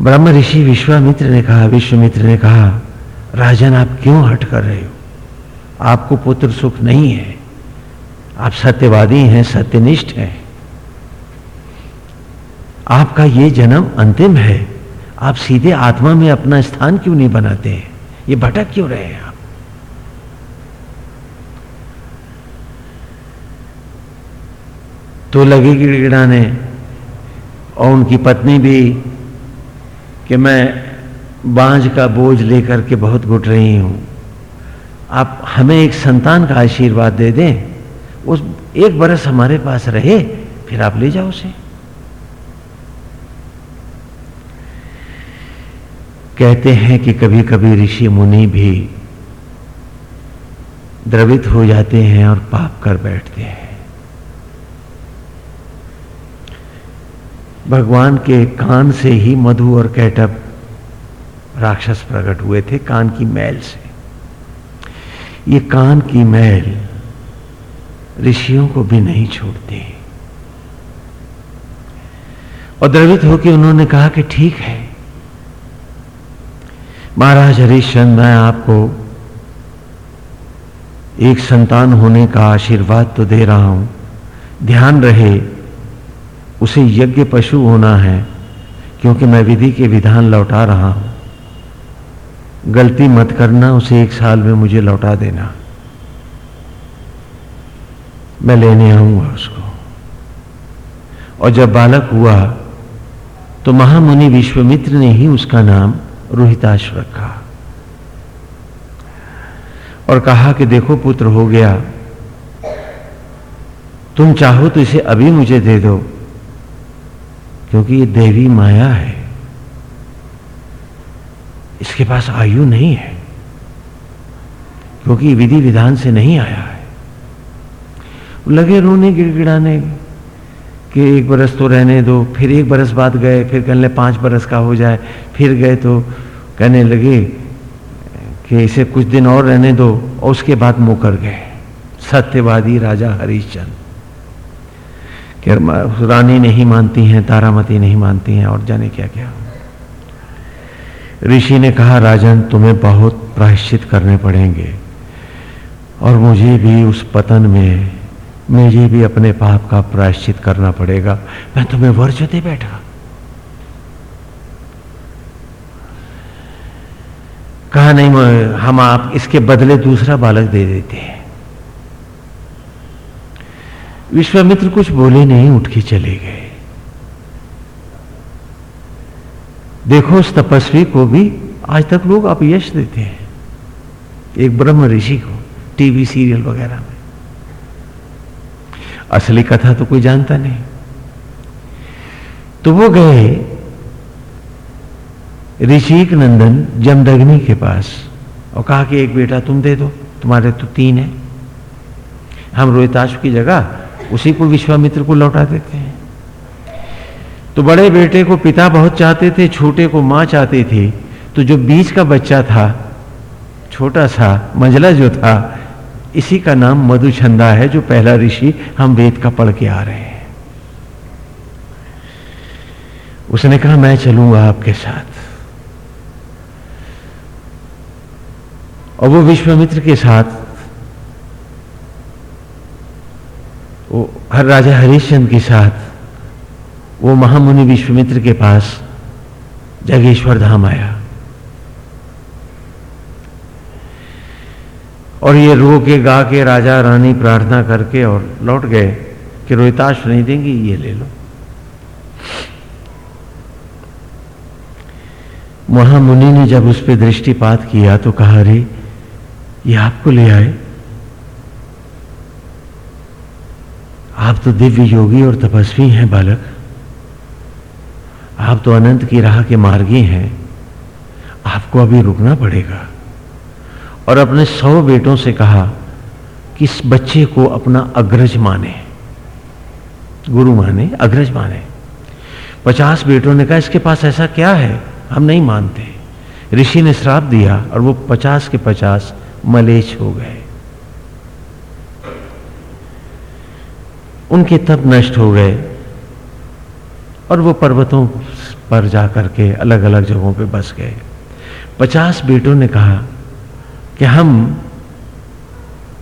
ब्रह्म ऋषि विश्वामित्र ने कहा, विश्वमित्र ने कहा, राजन, आप क्यों हट कर रहे हो? आपको पुत्र सुख नहीं है। आप सत्यवादी हैं, सत्यनिष्ठ हैं। आपका ये जन्म अंतिम है। आप सीधे आत्मा में अपना स्थान क्यों नहीं बनाते हैं? ये भटक क्यों रहे हैं तो लगी गिड़गिड़ाने और उनकी पत्नी भी कि मैं बांझ का बोझ लेकर के बहुत घुट रही हूँ। आप हमें एक संतान का आशीर्वाद दे दें। उस एक बरस हमारे पास रहे, फिर आप ले जाओ उसे। कहते हैं कि कभी कभी ऋषि मुनि भी द्रवित हो जाते हैं और पाप कर बैठते हैं। भगवान के कान से ही मधु और कैटअप राक्षस प्रकट हुए थे कान की मैल से। ये कान की मैल ऋषियों को भी नहीं छोड़ती। और द्रवित होकर उन्होंने कहा कि ठीक है। महाराज हरिश्चंद मैं आपको एक संतान होने का आशीर्वाद तो दे रहा हूँ। ध्यान रहे उसे यज्ञ पशु होना है, क्योंकि मैं विधि के विधान लौटा रहा हूँ। गलती मत करना, उसे एक साल में मुझे लौटा देना। मैं लेने आऊँगा उसको। और जब बालक हुआ तो महामुनि विश्वमित्र ने ही उसका नाम रोहिताश रखा। और कहा कि देखो पुत्र, हो गया। तुम चाहो तो इसे अभी मुझे दे दो। क्योंकि ये देवी माया है। इसके पास आयु नहीं है। क्योंकि विधि विधान से नहीं आया है। लगे रोने, गिड़गिड़ाने कि एक बरस तो रहने दो, फिर एक बरस बाद गए, फिर कहने पाँच बरस का हो जाए, फिर गए तो कहने लगे कि इसे कुछ दिन और रहने दो, और उसके बाद मुकर गए। सत्यवादी राजा हरिश्चंद कि रानी नहीं मानती हैं, तारामती नहीं मानती हैं, और जाने क्या क्या। ऋषि ने कहा, राजन, तुम्हें बहुत प्रायश्चित करने पड़ेंगे। और मुझे भी उस पतन में, मुझे भी अपने पाप का प्रायश्चित करना पड़ेगा। मैं तुम्हें वर्ज दे बैठा। कहा, नहीं हम आप, इसके बदले दूसरा बालक दे देते हैं। विश्वामित्र कुछ बोले नहीं, उठ के चले गए। देखो उस तपस्वी को भी आज तक लोग आप यश देते हैं। एक ब्रह्म ऋषि को, टीवी सीरियल वगैरह में। असली कथा तो कोई जानता नहीं। तो वो गए ऋषिक नंदन जमदग्नि के पास और कहा कि, एक बेटा तुम दे दो, तुम्हारे तो तीन है। हम रोहिताश की जगह उसी को विश्वामित्र को लौटा देते हैं। तो बड़े बेटे को पिता बहुत चाहते थे, छोटे को माँ चाहती थी। तो जो बीच का बच्चा था, छोटा सा, मंझला जो था, इसी का नाम मधुछंदा है, जो पहला ऋषि हम वेद का पढ़ के आ रहे हैं। उसने कहा, मैं चलूँगा आपके साथ। और वो विश्वामित्र के साथ वो हर राजा हरिश्चंद्र के साथ, वो महामुनि विश्वमित्र के पास जगेश्वर धाम आया। और ये रो के, गा के राजा रानी प्रार्थना करके और लौट गए कि रोहिताश नहीं देंगी, ये ले लो। महामुनि ने जब उस पर दृष्टिपात किया तो कहा, अरे, ये आपको ले आए? आप तो दिव्य योगी और तपस्वी हैं, बालक। आप तो अनंत की राह के मार्गी हैं। आपको अभी रुकना पड़ेगा। और अपने सौ बेटों से कहा कि इस बच्चे को अपना अग्रज माने। गुरु माने, अग्रज माने। पचास बेटों ने कहा, इसके पास ऐसा क्या है? हम नहीं मानते। ऋषि ने श्राप दिया और वो पचास के पचास मलेच हो गए। उनके तप नष्ट हो गए और वो पर्वतों पर जाकर के अलग अलग जगहों पे बस गए। पचास बेटों ने कहा कि हम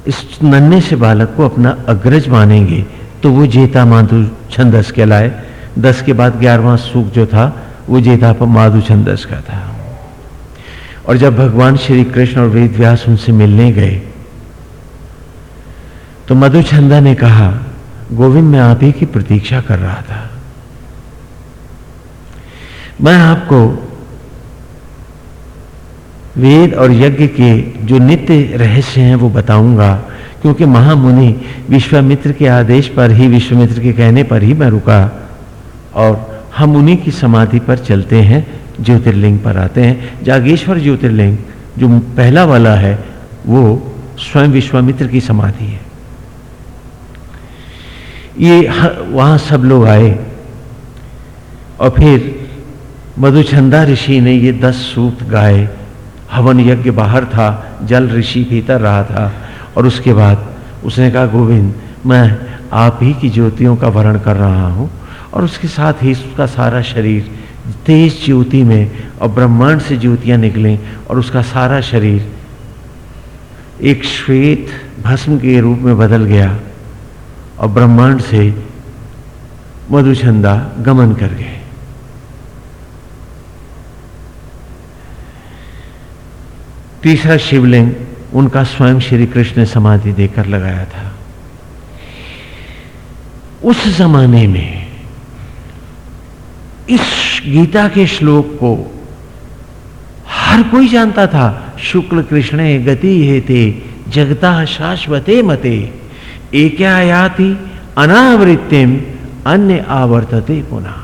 इस नन्हे से बालक को अपना अग्रज मानेंगे। तो वो जेता माधु छंदस कहलाए दस के बाद ग्यारहवां सूख जो था, वो जेता माधु छंदस का था। और जब भगवान श्री कृष्ण और वेद व्यास उनसे मिलने गए तो मधुचंदा ने कहा गोविंद मैं आप ही की प्रतीक्षा कर रहा था। मैं आपको वेद और यज्ञ के जो नित्य रहस्य हैं वो बताऊँगा, क्योंकि महामुनि विश्वामित्र के आदेश पर ही, विश्वामित्र के कहने पर ही मैं रुका और हम उन्हीं की समाधि पर चलते हैं, ज्योतिर्लिंग पर आते हैं। जागेश्वर ज्योतिर्लिंग, जो पहला वाला है, वो स्वयं विश्वामित्र की समाधि है। ये वहाँ सब लोग आए। और फिर मधुचंदा ऋषि ने ये दस सूत गाए। हवन यज्ञ बाहर था, जल ऋषि भीतर रहा था। और उसके बाद उसने कहा, गोविंद, मैं आप ही की ज्योतियों का वर्ण कर रहा हूँ। और उसके साथ ही उसका सारा शरीर तेज ज्योति में और ब्रह्मांड से ज्योतियाँ निकलें और उसका सारा शरीर एक श्वेत भस्म के रूप में बदल गया। और ब्रह्मांड से मधुचंदा गमन कर गए। तीसरा शिवलिंग उनका स्वयं श्री कृष्ण ने समाधि देकर लगाया था। उस जमाने में इस गीता के श्लोक को हर कोई जानता था, शुक्ल कृष्ण गति हे ते जगता शाश्वते मते। एकायाति अनावृत्तिम अन्य आवर्तते पुनः।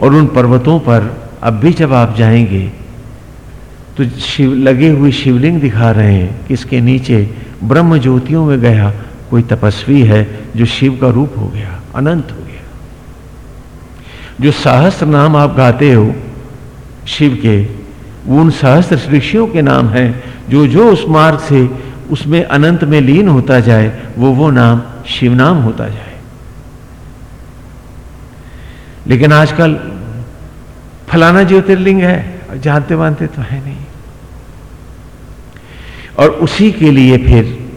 और उन पर्वतों पर अब भी जब आप जाएँगे तो शिव, लगे हुए शिवलिंग दिखा रहे हैं कि इसके नीचे ब्रह्म ज्योतियों में गया कोई तपस्वी है जो शिव का रूप हो गया, अनंत हो गया। जो सहस्त्र नाम आप गाते हो, शिव के, वो उन सहस्त्र ऋषियों के नाम हैं, जो जो उस मार्ग से उसमें अनंत में लीन होता जाए, वो वो नाम शिव नाम होता जाए। लेकिन आजकल फलाना ज्योतिर्लिंग है, जानते मानते तो है नहीं। और उसी के लिए फिर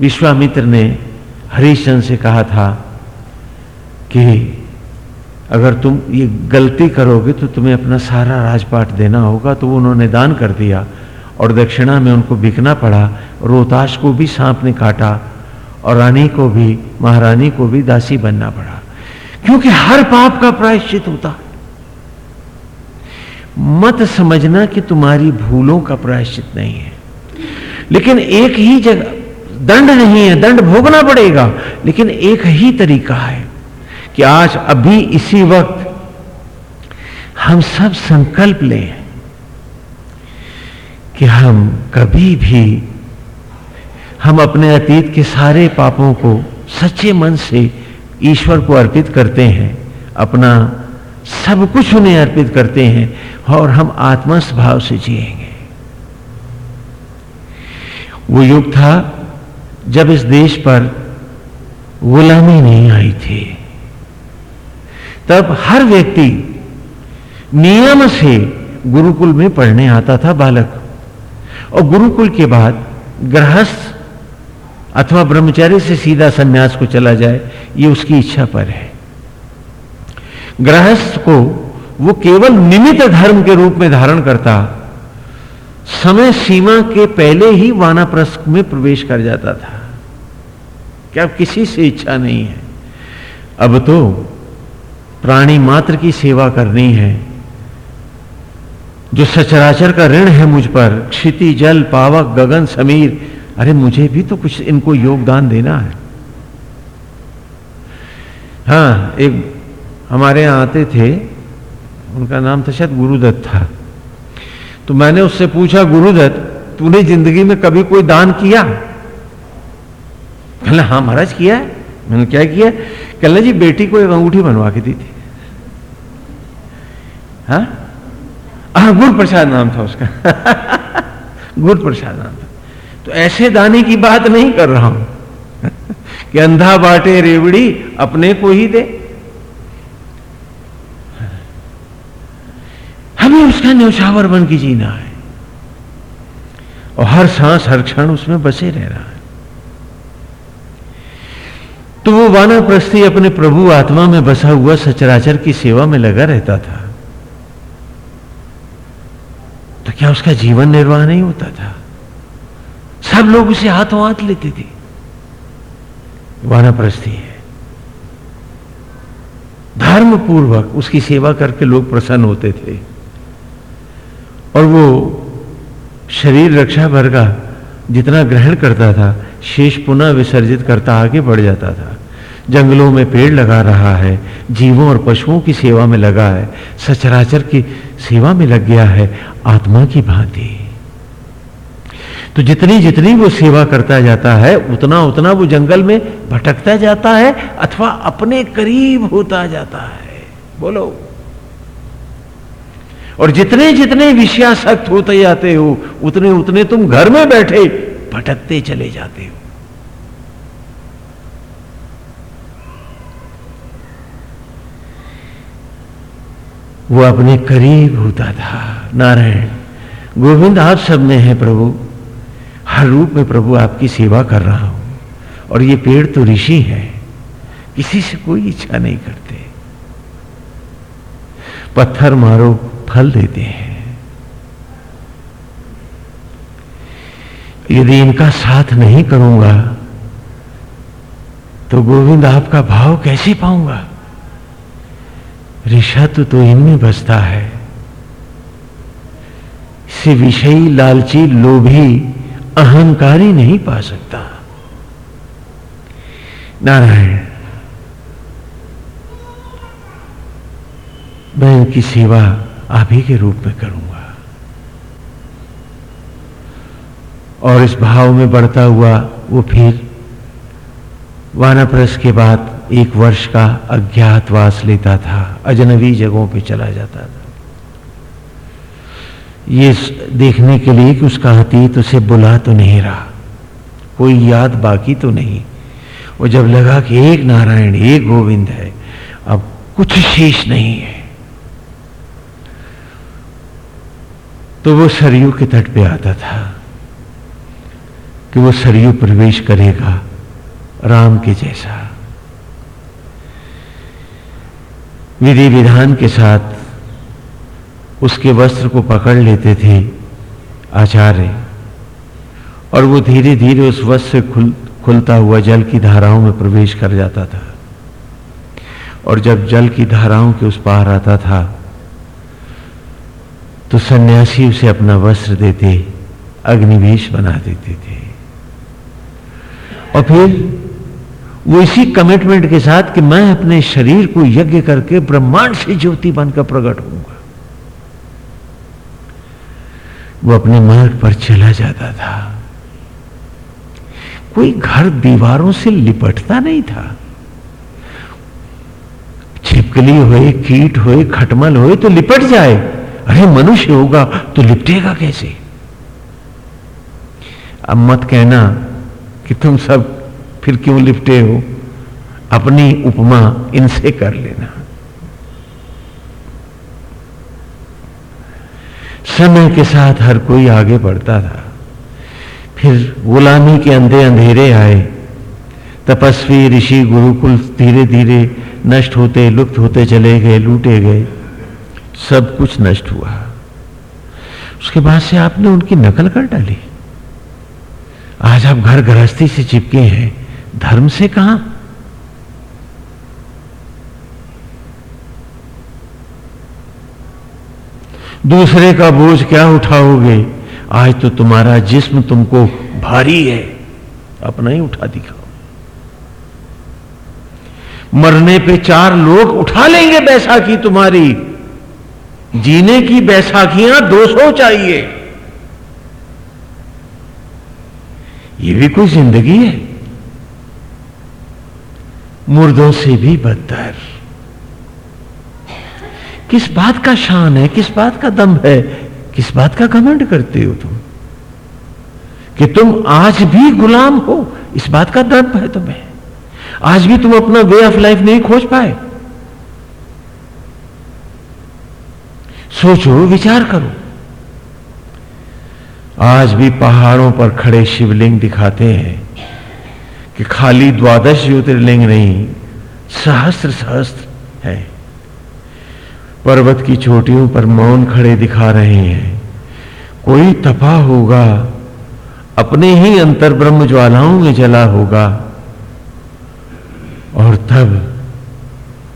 विश्वामित्र ने हरिश्चंद से कहा था कि अगर तुम ये गलती करोगे तो तुम्हें अपना सारा राजपाट देना होगा तो उन्होंने दान कर दिया। और दक्षिणा में उनको बिकना पड़ा रोहताश को भी सांप ने काटा और रानी को भी, महारानी को भी दासी बनना पड़ा। क्योंकि हर पाप का प्रायश्चित होता है। मत समझना कि तुम्हारी भूलों का प्रायश्चित नहीं है। लेकिन एक ही जगह दंड नहीं है, दंड भोगना पड़ेगा, लेकिन एक ही तरीका है कि आज अभी इसी वक्त हम सब संकल्प लें। कि हम कभी भी, हम अपने अतीत के सारे पापों को सच्चे मन से ईश्वर को अर्पित करते हैं, अपना सब कुछ उन्हें अर्पित करते हैं और हम आत्मा स्वभाव से जिएँगे। वो युग था जब इस देश पर गुलामी नहीं आई थी। तब हर व्यक्ति नियम से गुरुकुल में पढ़ने आता था, बालक। और गुरुकुल के बाद गृहस्थ अथवा ब्रह्मचारी से सीधा सन्यास को चला जाए, ये उसकी इच्छा पर है। गृहस्थ को वो केवल निमित्त धर्म के रूप में धारण करता, समय सीमा के पहले ही वानाप्रस्थ में प्रवेश कर जाता था। क्या किसी से इच्छा नहीं है? अब तो प्राणी मात्र की सेवा करनी है जो सचराचर का ऋण है मुझ पर, क्षिति, जल, पावक, गगन, समीर, अरे मुझे भी तो कुछ इनको योगदान देना है। हाँ एक हमारे यहाँ आते थे, उनका नाम था शायद गुरुदत्त था। तो मैंने उससे पूछा, गुरुदत्त, तूने ज़िंदगी में कभी कोई दान किया? कहना हाँ महाराज, किया है। मैंने क्या किया? कहना जी, बेटी को एक अंगूठी बनवा के दी थी। हाँ? हाँ गुरु प्रसाद नाम था उसका। <laughs> गुरु प्रसाद नाम था। तो ऐसे दाने की बात नहीं कर रहा हूँ। <laughs> कि अंधा बाटे रेवड़ी अपने को ही दे। हमें उसका न्यौछावर बन के जीना है। और हर सांस, हर क्षण उसमें बसे रह रहा है। तो वो वानप्रस्थी अपने प्रभु आत्मा में बसा हुआ सचराचर की सेवा में लगा रहता था तो क्या उसका जीवन निर्वाह नहीं होता था? सब लोग उसे हाथों हाथ लेते थे। वानप्रस्थी है। धर्म पूर्वक उसकी सेवा करके लोग प्रसन्न होते थे। और वो शरीर रक्षा भर का जितना ग्रहण करता था, शेष पुनः विसर्जित करता आगे बढ़ जाता था। जंगलों में पेड़ लगा रहा है, जीवों और पशुओं की सेवा में लगा है, सचराचर की सेवा में लग गया है आत्मा की भांति। तो जितनी जितनी वो सेवा करता जाता है, उतना उतना वो जंगल में भटकता जाता है अथवा अपने करीब होता जाता है। बोलो। और जितने जितने विषयासक्त होते जाते हो, उतने उतने तुम घर में बैठे भटकते चले जाते हो। वो अपने करीब होता था। नारायण, गोविंद आप सब में है प्रभु। हर रूप में प्रभु आपकी सेवा कर रहा हूँ। और ये पेड़ तो ऋषि है। किसी से कोई इच्छा नहीं करते। पत्थर मारो, फल देते हैं। यदि इनका साथ नहीं करूँगा तो गोविंद आपका भाव कैसे पाऊँगा? ऋषत्व तो इनमें बसता है। से विषयी लालची लोभी अहंकारी नहीं पा सकता। नारायण, मैं उनकी सेवा आप ही के रूप में करूँगा। और इस भाव में बढ़ता हुआ वो फिर वानाप्रस के बाद एक वर्ष का अज्ञातवास लेता था, अजनबी जगहों पे चला जाता था। ये देखने के लिए कि उसका अतीत उसे बुला तो नहीं रहा, कोई याद बाकी तो नहीं। वो जब लगा कि एक नारायण, एक गोविंद है, अब कुछ शेष नहीं है। तो वो सरयू के तट पे आता था कि वो सरयू प्रवेश करेगा राम के जैसा। विधि विधान के साथ उसके वस्त्र को पकड़ लेते थे आचार्य। और वो धीरे धीरे उस वस्त्र से खुल, खुलता हुआ जल की धाराओं में प्रवेश कर जाता था। और जब जल की धाराओं के उस पार आता था तो सन्यासी उसे अपना वस्त्र देते, अग्निवेश बना देते थे। और फिर वो इसी कमिटमेंट के साथ कि मैं अपने शरीर को यज्ञ करके ब्रह्मांड से ज्योति बनकर प्रकट होऊँगा। वो अपने मार्ग पर चला जाता था। कोई घर दीवारों से लिपटता नहीं था। छिपकली होए, कीट होए, खटमल होए तो लिपट जाए। अरे मनुष्य होगा तो लिपटेगा कैसे? अब मत कहना कि तुम सब फिर क्यों लिपटे हो? अपनी उपमा इनसे कर लेना। समय के साथ हर कोई आगे बढ़ता था फिर गुलामी के अंधे अंधेरे आए। तपस्वी ऋषि गुरुकुल धीरे धीरे नष्ट होते, लुप्त होते चले गए, लूटे गए। सब कुछ नष्ट हुआ। उसके बाद से आपने उनकी नकल कर डाली। आज आप घर गृहस्थी से चिपके हैं। धर्म से कहाँ? दूसरे का बोझ क्या उठाओगे? आज तो तुम्हारा जिस्म तुमको भारी है। अपना ही उठा दिखाओ। मरने पे चार लोग उठा लेंगे बैसाखी तुम्हारी। जीने की बैसाखियाँ दो सौ चाहिए। ये भी कोई ज़िंदगी है? मुर्दों से भी बदतर। किस बात का शान है, किस बात का दम है, किस बात का घमंड करते हो तुम? कि तुम आज भी गुलाम हो, इस बात का दम है तुम्हें। आज भी तुम अपना वे ऑफ़ लाइफ नहीं खोज पाए। सोचो, विचार करो। आज भी पहाड़ों पर खड़े शिवलिंग दिखाते हैं। कि खाली द्वादश ज्योतिर्लिंग नहीं सहस्त्र सहस्त्र है। पर्वत की चोटियों पर मौन खड़े दिखा रहे हैं। कोई तपा होगा, अपने ही अंतर ब्रह्म ज्वालाओं में जला होगा। और तब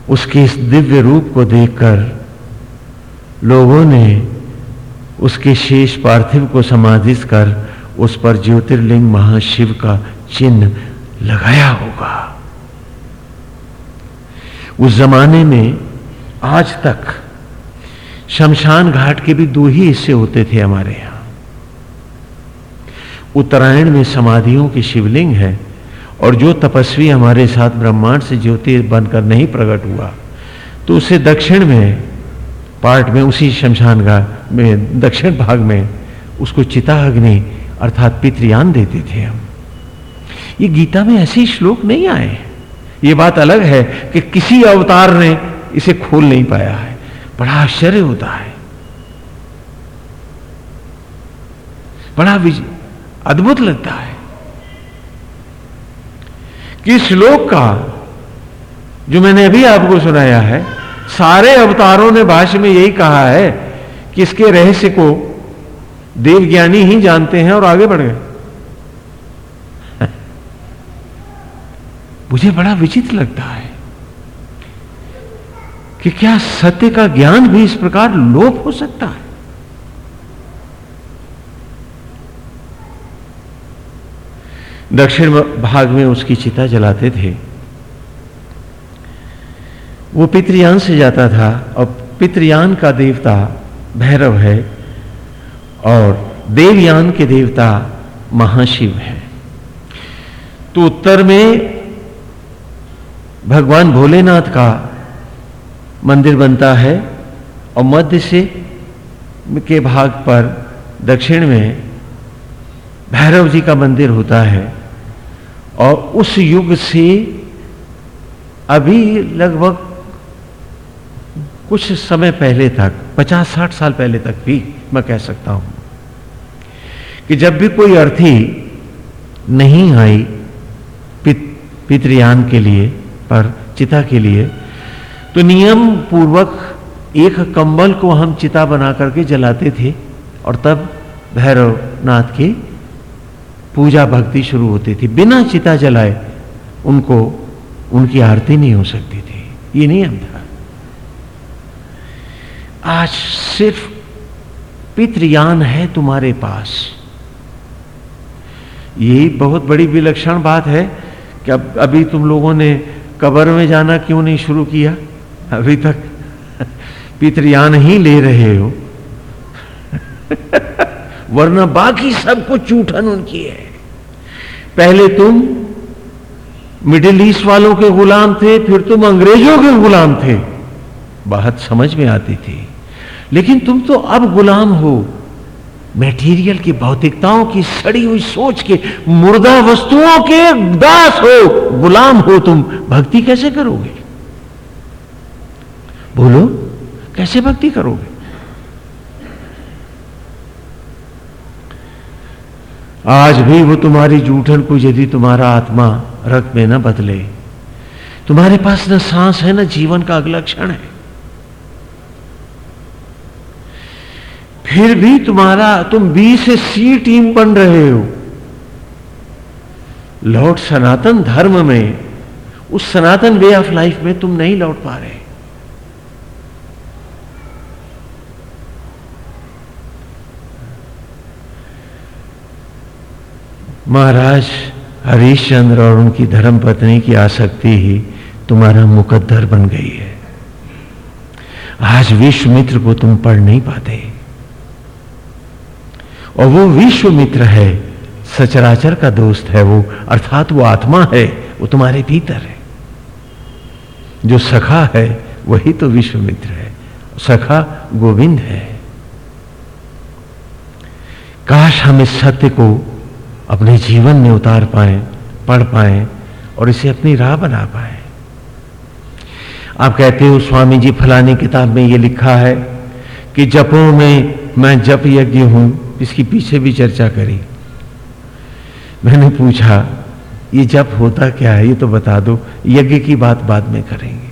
उसके इस दिव्य रूप को देखकर लोगों ने उसके शेष पार्थिव को समाधित कर उस पर ज्योतिर्लिंग महाशिव का चिन्ह लगाया होगा। उस जमाने में आज तक शमशान घाट के भी दो ही हिस्से होते थे हमारे यहाँ। उत्तरायण में समाधियों की शिवलिंग है और जो तपस्वी हमारे साथ ब्रह्मांड से ज्योति बनकर नहीं प्रकट हुआ तो उसे दक्षिण में, पार्ट में, उसी शमशान घाट में, दक्षिण भाग में, उसको चिता अग्नि अर्थात पितृयान देते थे हम। ये गीता में ऐसे श्लोक नहीं आए। ये बात अलग है कि किसी अवतार ने इसे खोल नहीं पाया है। बड़ा आश्चर्य होता है। बड़ा अद्भुत लगता है कि श्लोक का, जो मैंने अभी आपको सुनाया है, सारे अवतारों ने भाष्य में यही कहा है कि इसके रहस्य को देवज्ञानी ही जानते हैं और आगे बढ़ गए। मुझे बड़ा विचित्र लगता है कि क्या सत्य का ज्ञान भी इस प्रकार लोप हो सकता है? दक्षिण भाग में उसकी चिता जलाते थे। वो पितृयान से जाता था और पितृयान का देवता भैरव है और देवयान के देवता महाशिव है। तो उत्तर में भगवान भोलेनाथ का मंदिर बनता है और मध्य से के भाग पर दक्षिण में भैरव जी का मंदिर होता है। और उस युग से अभी लगभग कुछ समय पहले तक 50-60 साल पहले तक भी मैं कह सकता हूँ कि जब भी कोई अर्थी नहीं आई पित, पितृयान के लिए पर चिता के लिए। तो नियम पूर्वक एक कंबल को हम चिता बना करके जलाते थे और तब भैरव नाथ की पूजा भक्ति शुरू होती थी। बिना चिता जलाए उनको, उनकी आरती नहीं हो सकती थी। ये नियम था। आज सिर्फ़ पितृयान है तुम्हारे पास। यही बहुत बड़ी विलक्षण बात है कि अब, अभी तुम लोगों ने कबर में जाना क्यों नहीं शुरू किया? अभी तक पितृयान ही ले रहे हो। वरना बाकी सब कुछ चूठन उनकी है। पहले तुम मिडिल ईस्ट वालों के गुलाम थे, फिर तुम अंग्रेज़ों के गुलाम थे। बात समझ में आती थी। लेकिन तुम तो अब गुलाम हो। मेटीरियल की भौतिकताओं की सड़ी हुई सोच के मुर्दा वस्तुओं के दास हो, गुलाम हो तुम, भक्ति कैसे करोगे? बोलो, कैसे भक्ति करोगे? आज भी वो तुम्हारी जूठन को यदि तुम्हारा आत्मा रक्त में न बदले, तुम्हारे पास न सांस है, न जीवन का अगला क्षण है। फिर भी तुम्हारा, तुम बी से सी टीम बन रहे हो। लौट सनातन धर्म में, उस सनातन वे ऑफ़ लाइफ में तुम नहीं लौट पा रहे। महाराज, हरीशचंद्र और उनकी धर्म पत्नी की आसक्ति ही तुम्हारा मुकद्दर बन गई है। आज विश्व मित्र को तुम पढ़ नहीं पाते। और वो विश्व मित्र है। सचराचर का दोस्त है वो, अर्थात वो आत्मा है, वो तुम्हारे भीतर है। जो सखा है, वही तो विश्व मित्र है। सखा गोविंद है। काश हम इस सत्य को अपने जीवन में उतार पाए, पढ़ पाए और इसे अपनी राह बना पाए। आप कहते हो, स्वामी जी, फलानी किताब में ये लिखा है कि जपों में मैं जप यज्ञ हूँ इसकी पीछे भी चर्चा करी। मैंने पूछा, ये जप होता क्या है? ये तो बता दो, यज्ञ की बात बाद में करेंगे।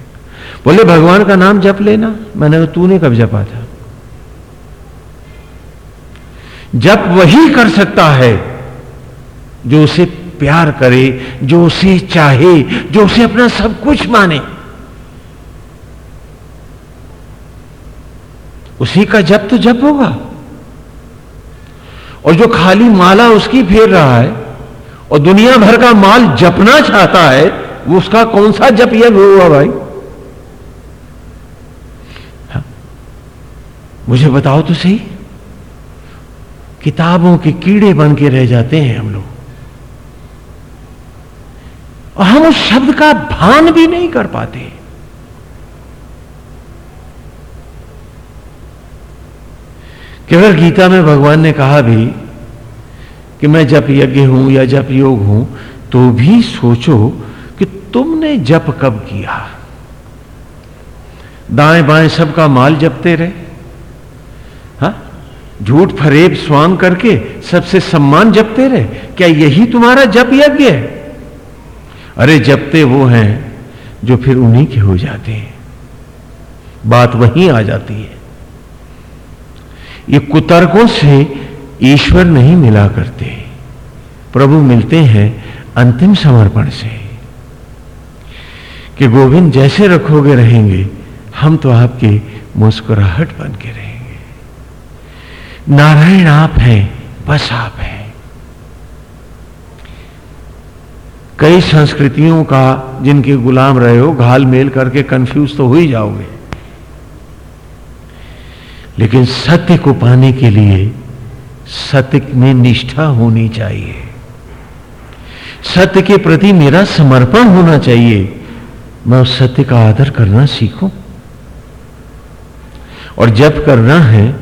बोले, भगवान का नाम जप लेना। मैंने कहा, तूने कब जपा था? जप वही कर सकता है, जो उसे प्यार करे, जो उसे चाहे, जो उसे अपना सब कुछ माने। उसी का जप तो जप होगा। और जो खाली माला उसकी फेर रहा है। और दुनिया भर का माल जपना चाहता है, वो उसका कौन सा जप यह हुआ भाई? हाँ। मुझे बताओ तो सही। किताबों के कीड़े बन के रह जाते हैं हम लोग। और हम उस शब्द का भान भी नहीं कर पाते। केवल गीता में भगवान ने कहा भी कि मैं जप यज्ञ हूँ या जप योग हूँ तो भी सोचो कि तुमने जप कब किया। दाएँ बाएँ सबका माल जपते रहे। हा? झूठ फरेब स्वांग करके सबसे सम्मान जपते रहे। क्या यही तुम्हारा जप यज्ञ है? अरे जपते वो हैं जो फिर उन्हीं के हो जाते हैं। बात वहीं आ जाती है। ये कुतर्कों से ईश्वर नहीं मिला करते। प्रभु मिलते हैं अंतिम समर्पण से। कि गोविंद जैसे रखोगे रहेंगे, हम तो आपके मुस्कुराहट बन के रहेंगे। नारायण आप हैं, बस आप हैं। कई संस्कृतियों का जिनके गुलाम रहे हो, घाल मेल करके कंफ्यूज तो हो ही जाओगे। लेकिन सत्य को पाने के लिए सत्य में निष्ठा होनी चाहिए। सत्य के प्रति मेरा समर्पण होना चाहिए। मैं उस सत्य का आदर करना सीखूं। और जब करना है,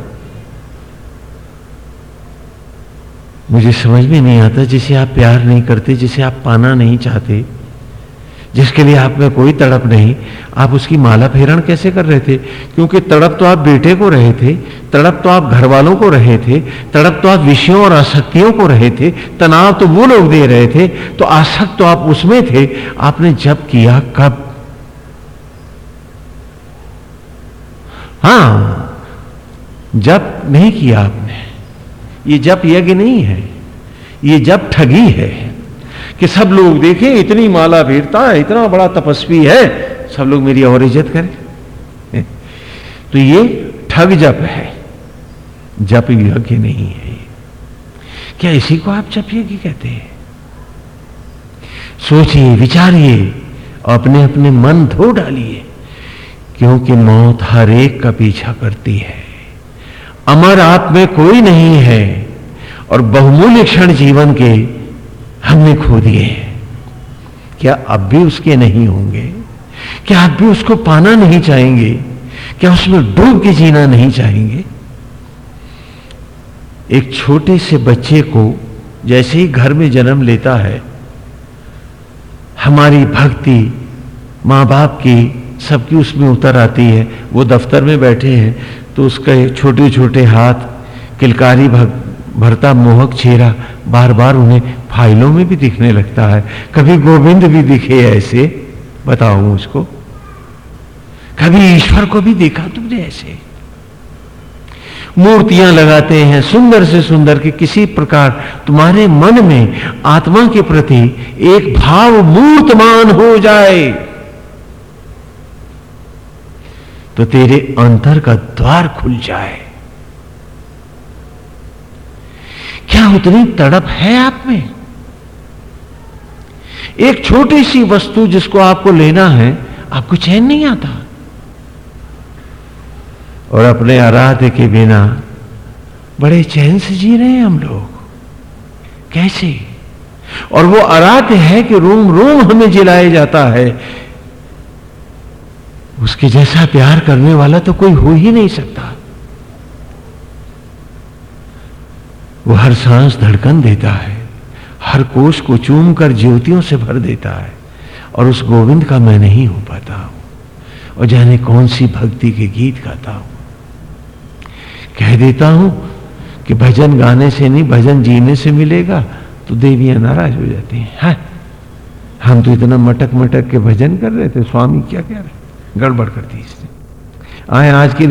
मुझे समझ में नहीं आता जिसे आप प्यार नहीं करते, जिसे आप पाना नहीं चाहते। जिसके लिए आप में कोई तड़प नहीं, आप उसकी माला फेरण कैसे कर रहे थे? क्योंकि तड़प तो आप बेटे को रहे थे, तड़प तो आप घर वालों को रहे थे, तड़प तो आप विषयों और आसक्तियों को रहे थे, तनाव तो वो लोग दे रहे थे तो आसक्त तो आप उसमें थे। आपने जब किया कब? हाँ, जब नहीं किया आपने। ये जब यज्ञ नहीं है, ये जब ठगी है। कि सब लोग देखें, इतनी माला फेरता है, इतना बड़ा तपस्वी है, सब लोग मेरी और इज़्ज़त करें। तो ये ठग जप है। जप यज्ञ नहीं है। क्या इसी को आप जप यज्ञ कहते हैं? सोचिए, विचारिए अपने अपने मन धो डालिए, क्योंकि मौत हर एक का पीछा करती है। अमर आप में कोई नहीं है, और बहुमूल्य क्षण जीवन के हमने खो दिए क्या अब भी उसके नहीं होंगे? क्या आप भी उसको पाना नहीं चाहेंगे? क्या उसमें डूब के जीना नहीं चाहेंगे? एक छोटे से बच्चे को जैसे ही घर में जन्म लेता है, हमारी भक्ति माँ बाप की सबकी उसमें उतर आती है। वो दफ्तर में बैठे हैं तो उसके छोटे छोटे हाथ, किलकारी भरता मोहक चेहरा बार बार उन्हें फाइलों में भी दिखने लगता है। कभी गोविंद भी दिखे ऐसे। बताओ उसको कभी ईश्वर को भी देखा तुमने ऐसे। मूर्तियाँ लगाते हैं सुंदर से सुंदर कि किसी प्रकार तुम्हारे मन में आत्मा के प्रति एक भाव मूर्तमान हो जाए। तो तेरे अंतर का द्वार खुल जाए। क्या उतनी तड़प है आप में? एक छोटी सी वस्तु जिसको आपको लेना है, आपको चैन नहीं आता। और अपने आराध्य के बिना बड़े चैन से जी रहे हैं हम लोग। कैसे? और वो आराध्य है कि रोम रोम हमें जिलाया जाता है। उसके जैसा प्यार करने वाला तो कोई हो ही नहीं सकता। वो हर सांस धड़कन देता है, हर कोष को चूम कर ज्योतियों से भर देता है, और उस गोविंद का मैं नहीं हो पाता हूँ, और जाने कौन सी भक्ति के गीत गाता हूँ। कह देता हूँ कि भजन गाने से नहीं, भजन जीने से मिलेगा तो देवियाँ नाराज़ हो जाती हैं। है? हम तो इतना मटक मटक के भजन कर रहे थे, स्वामी क्या कह रहे गड़बड़ कर दी इसने। आए आज के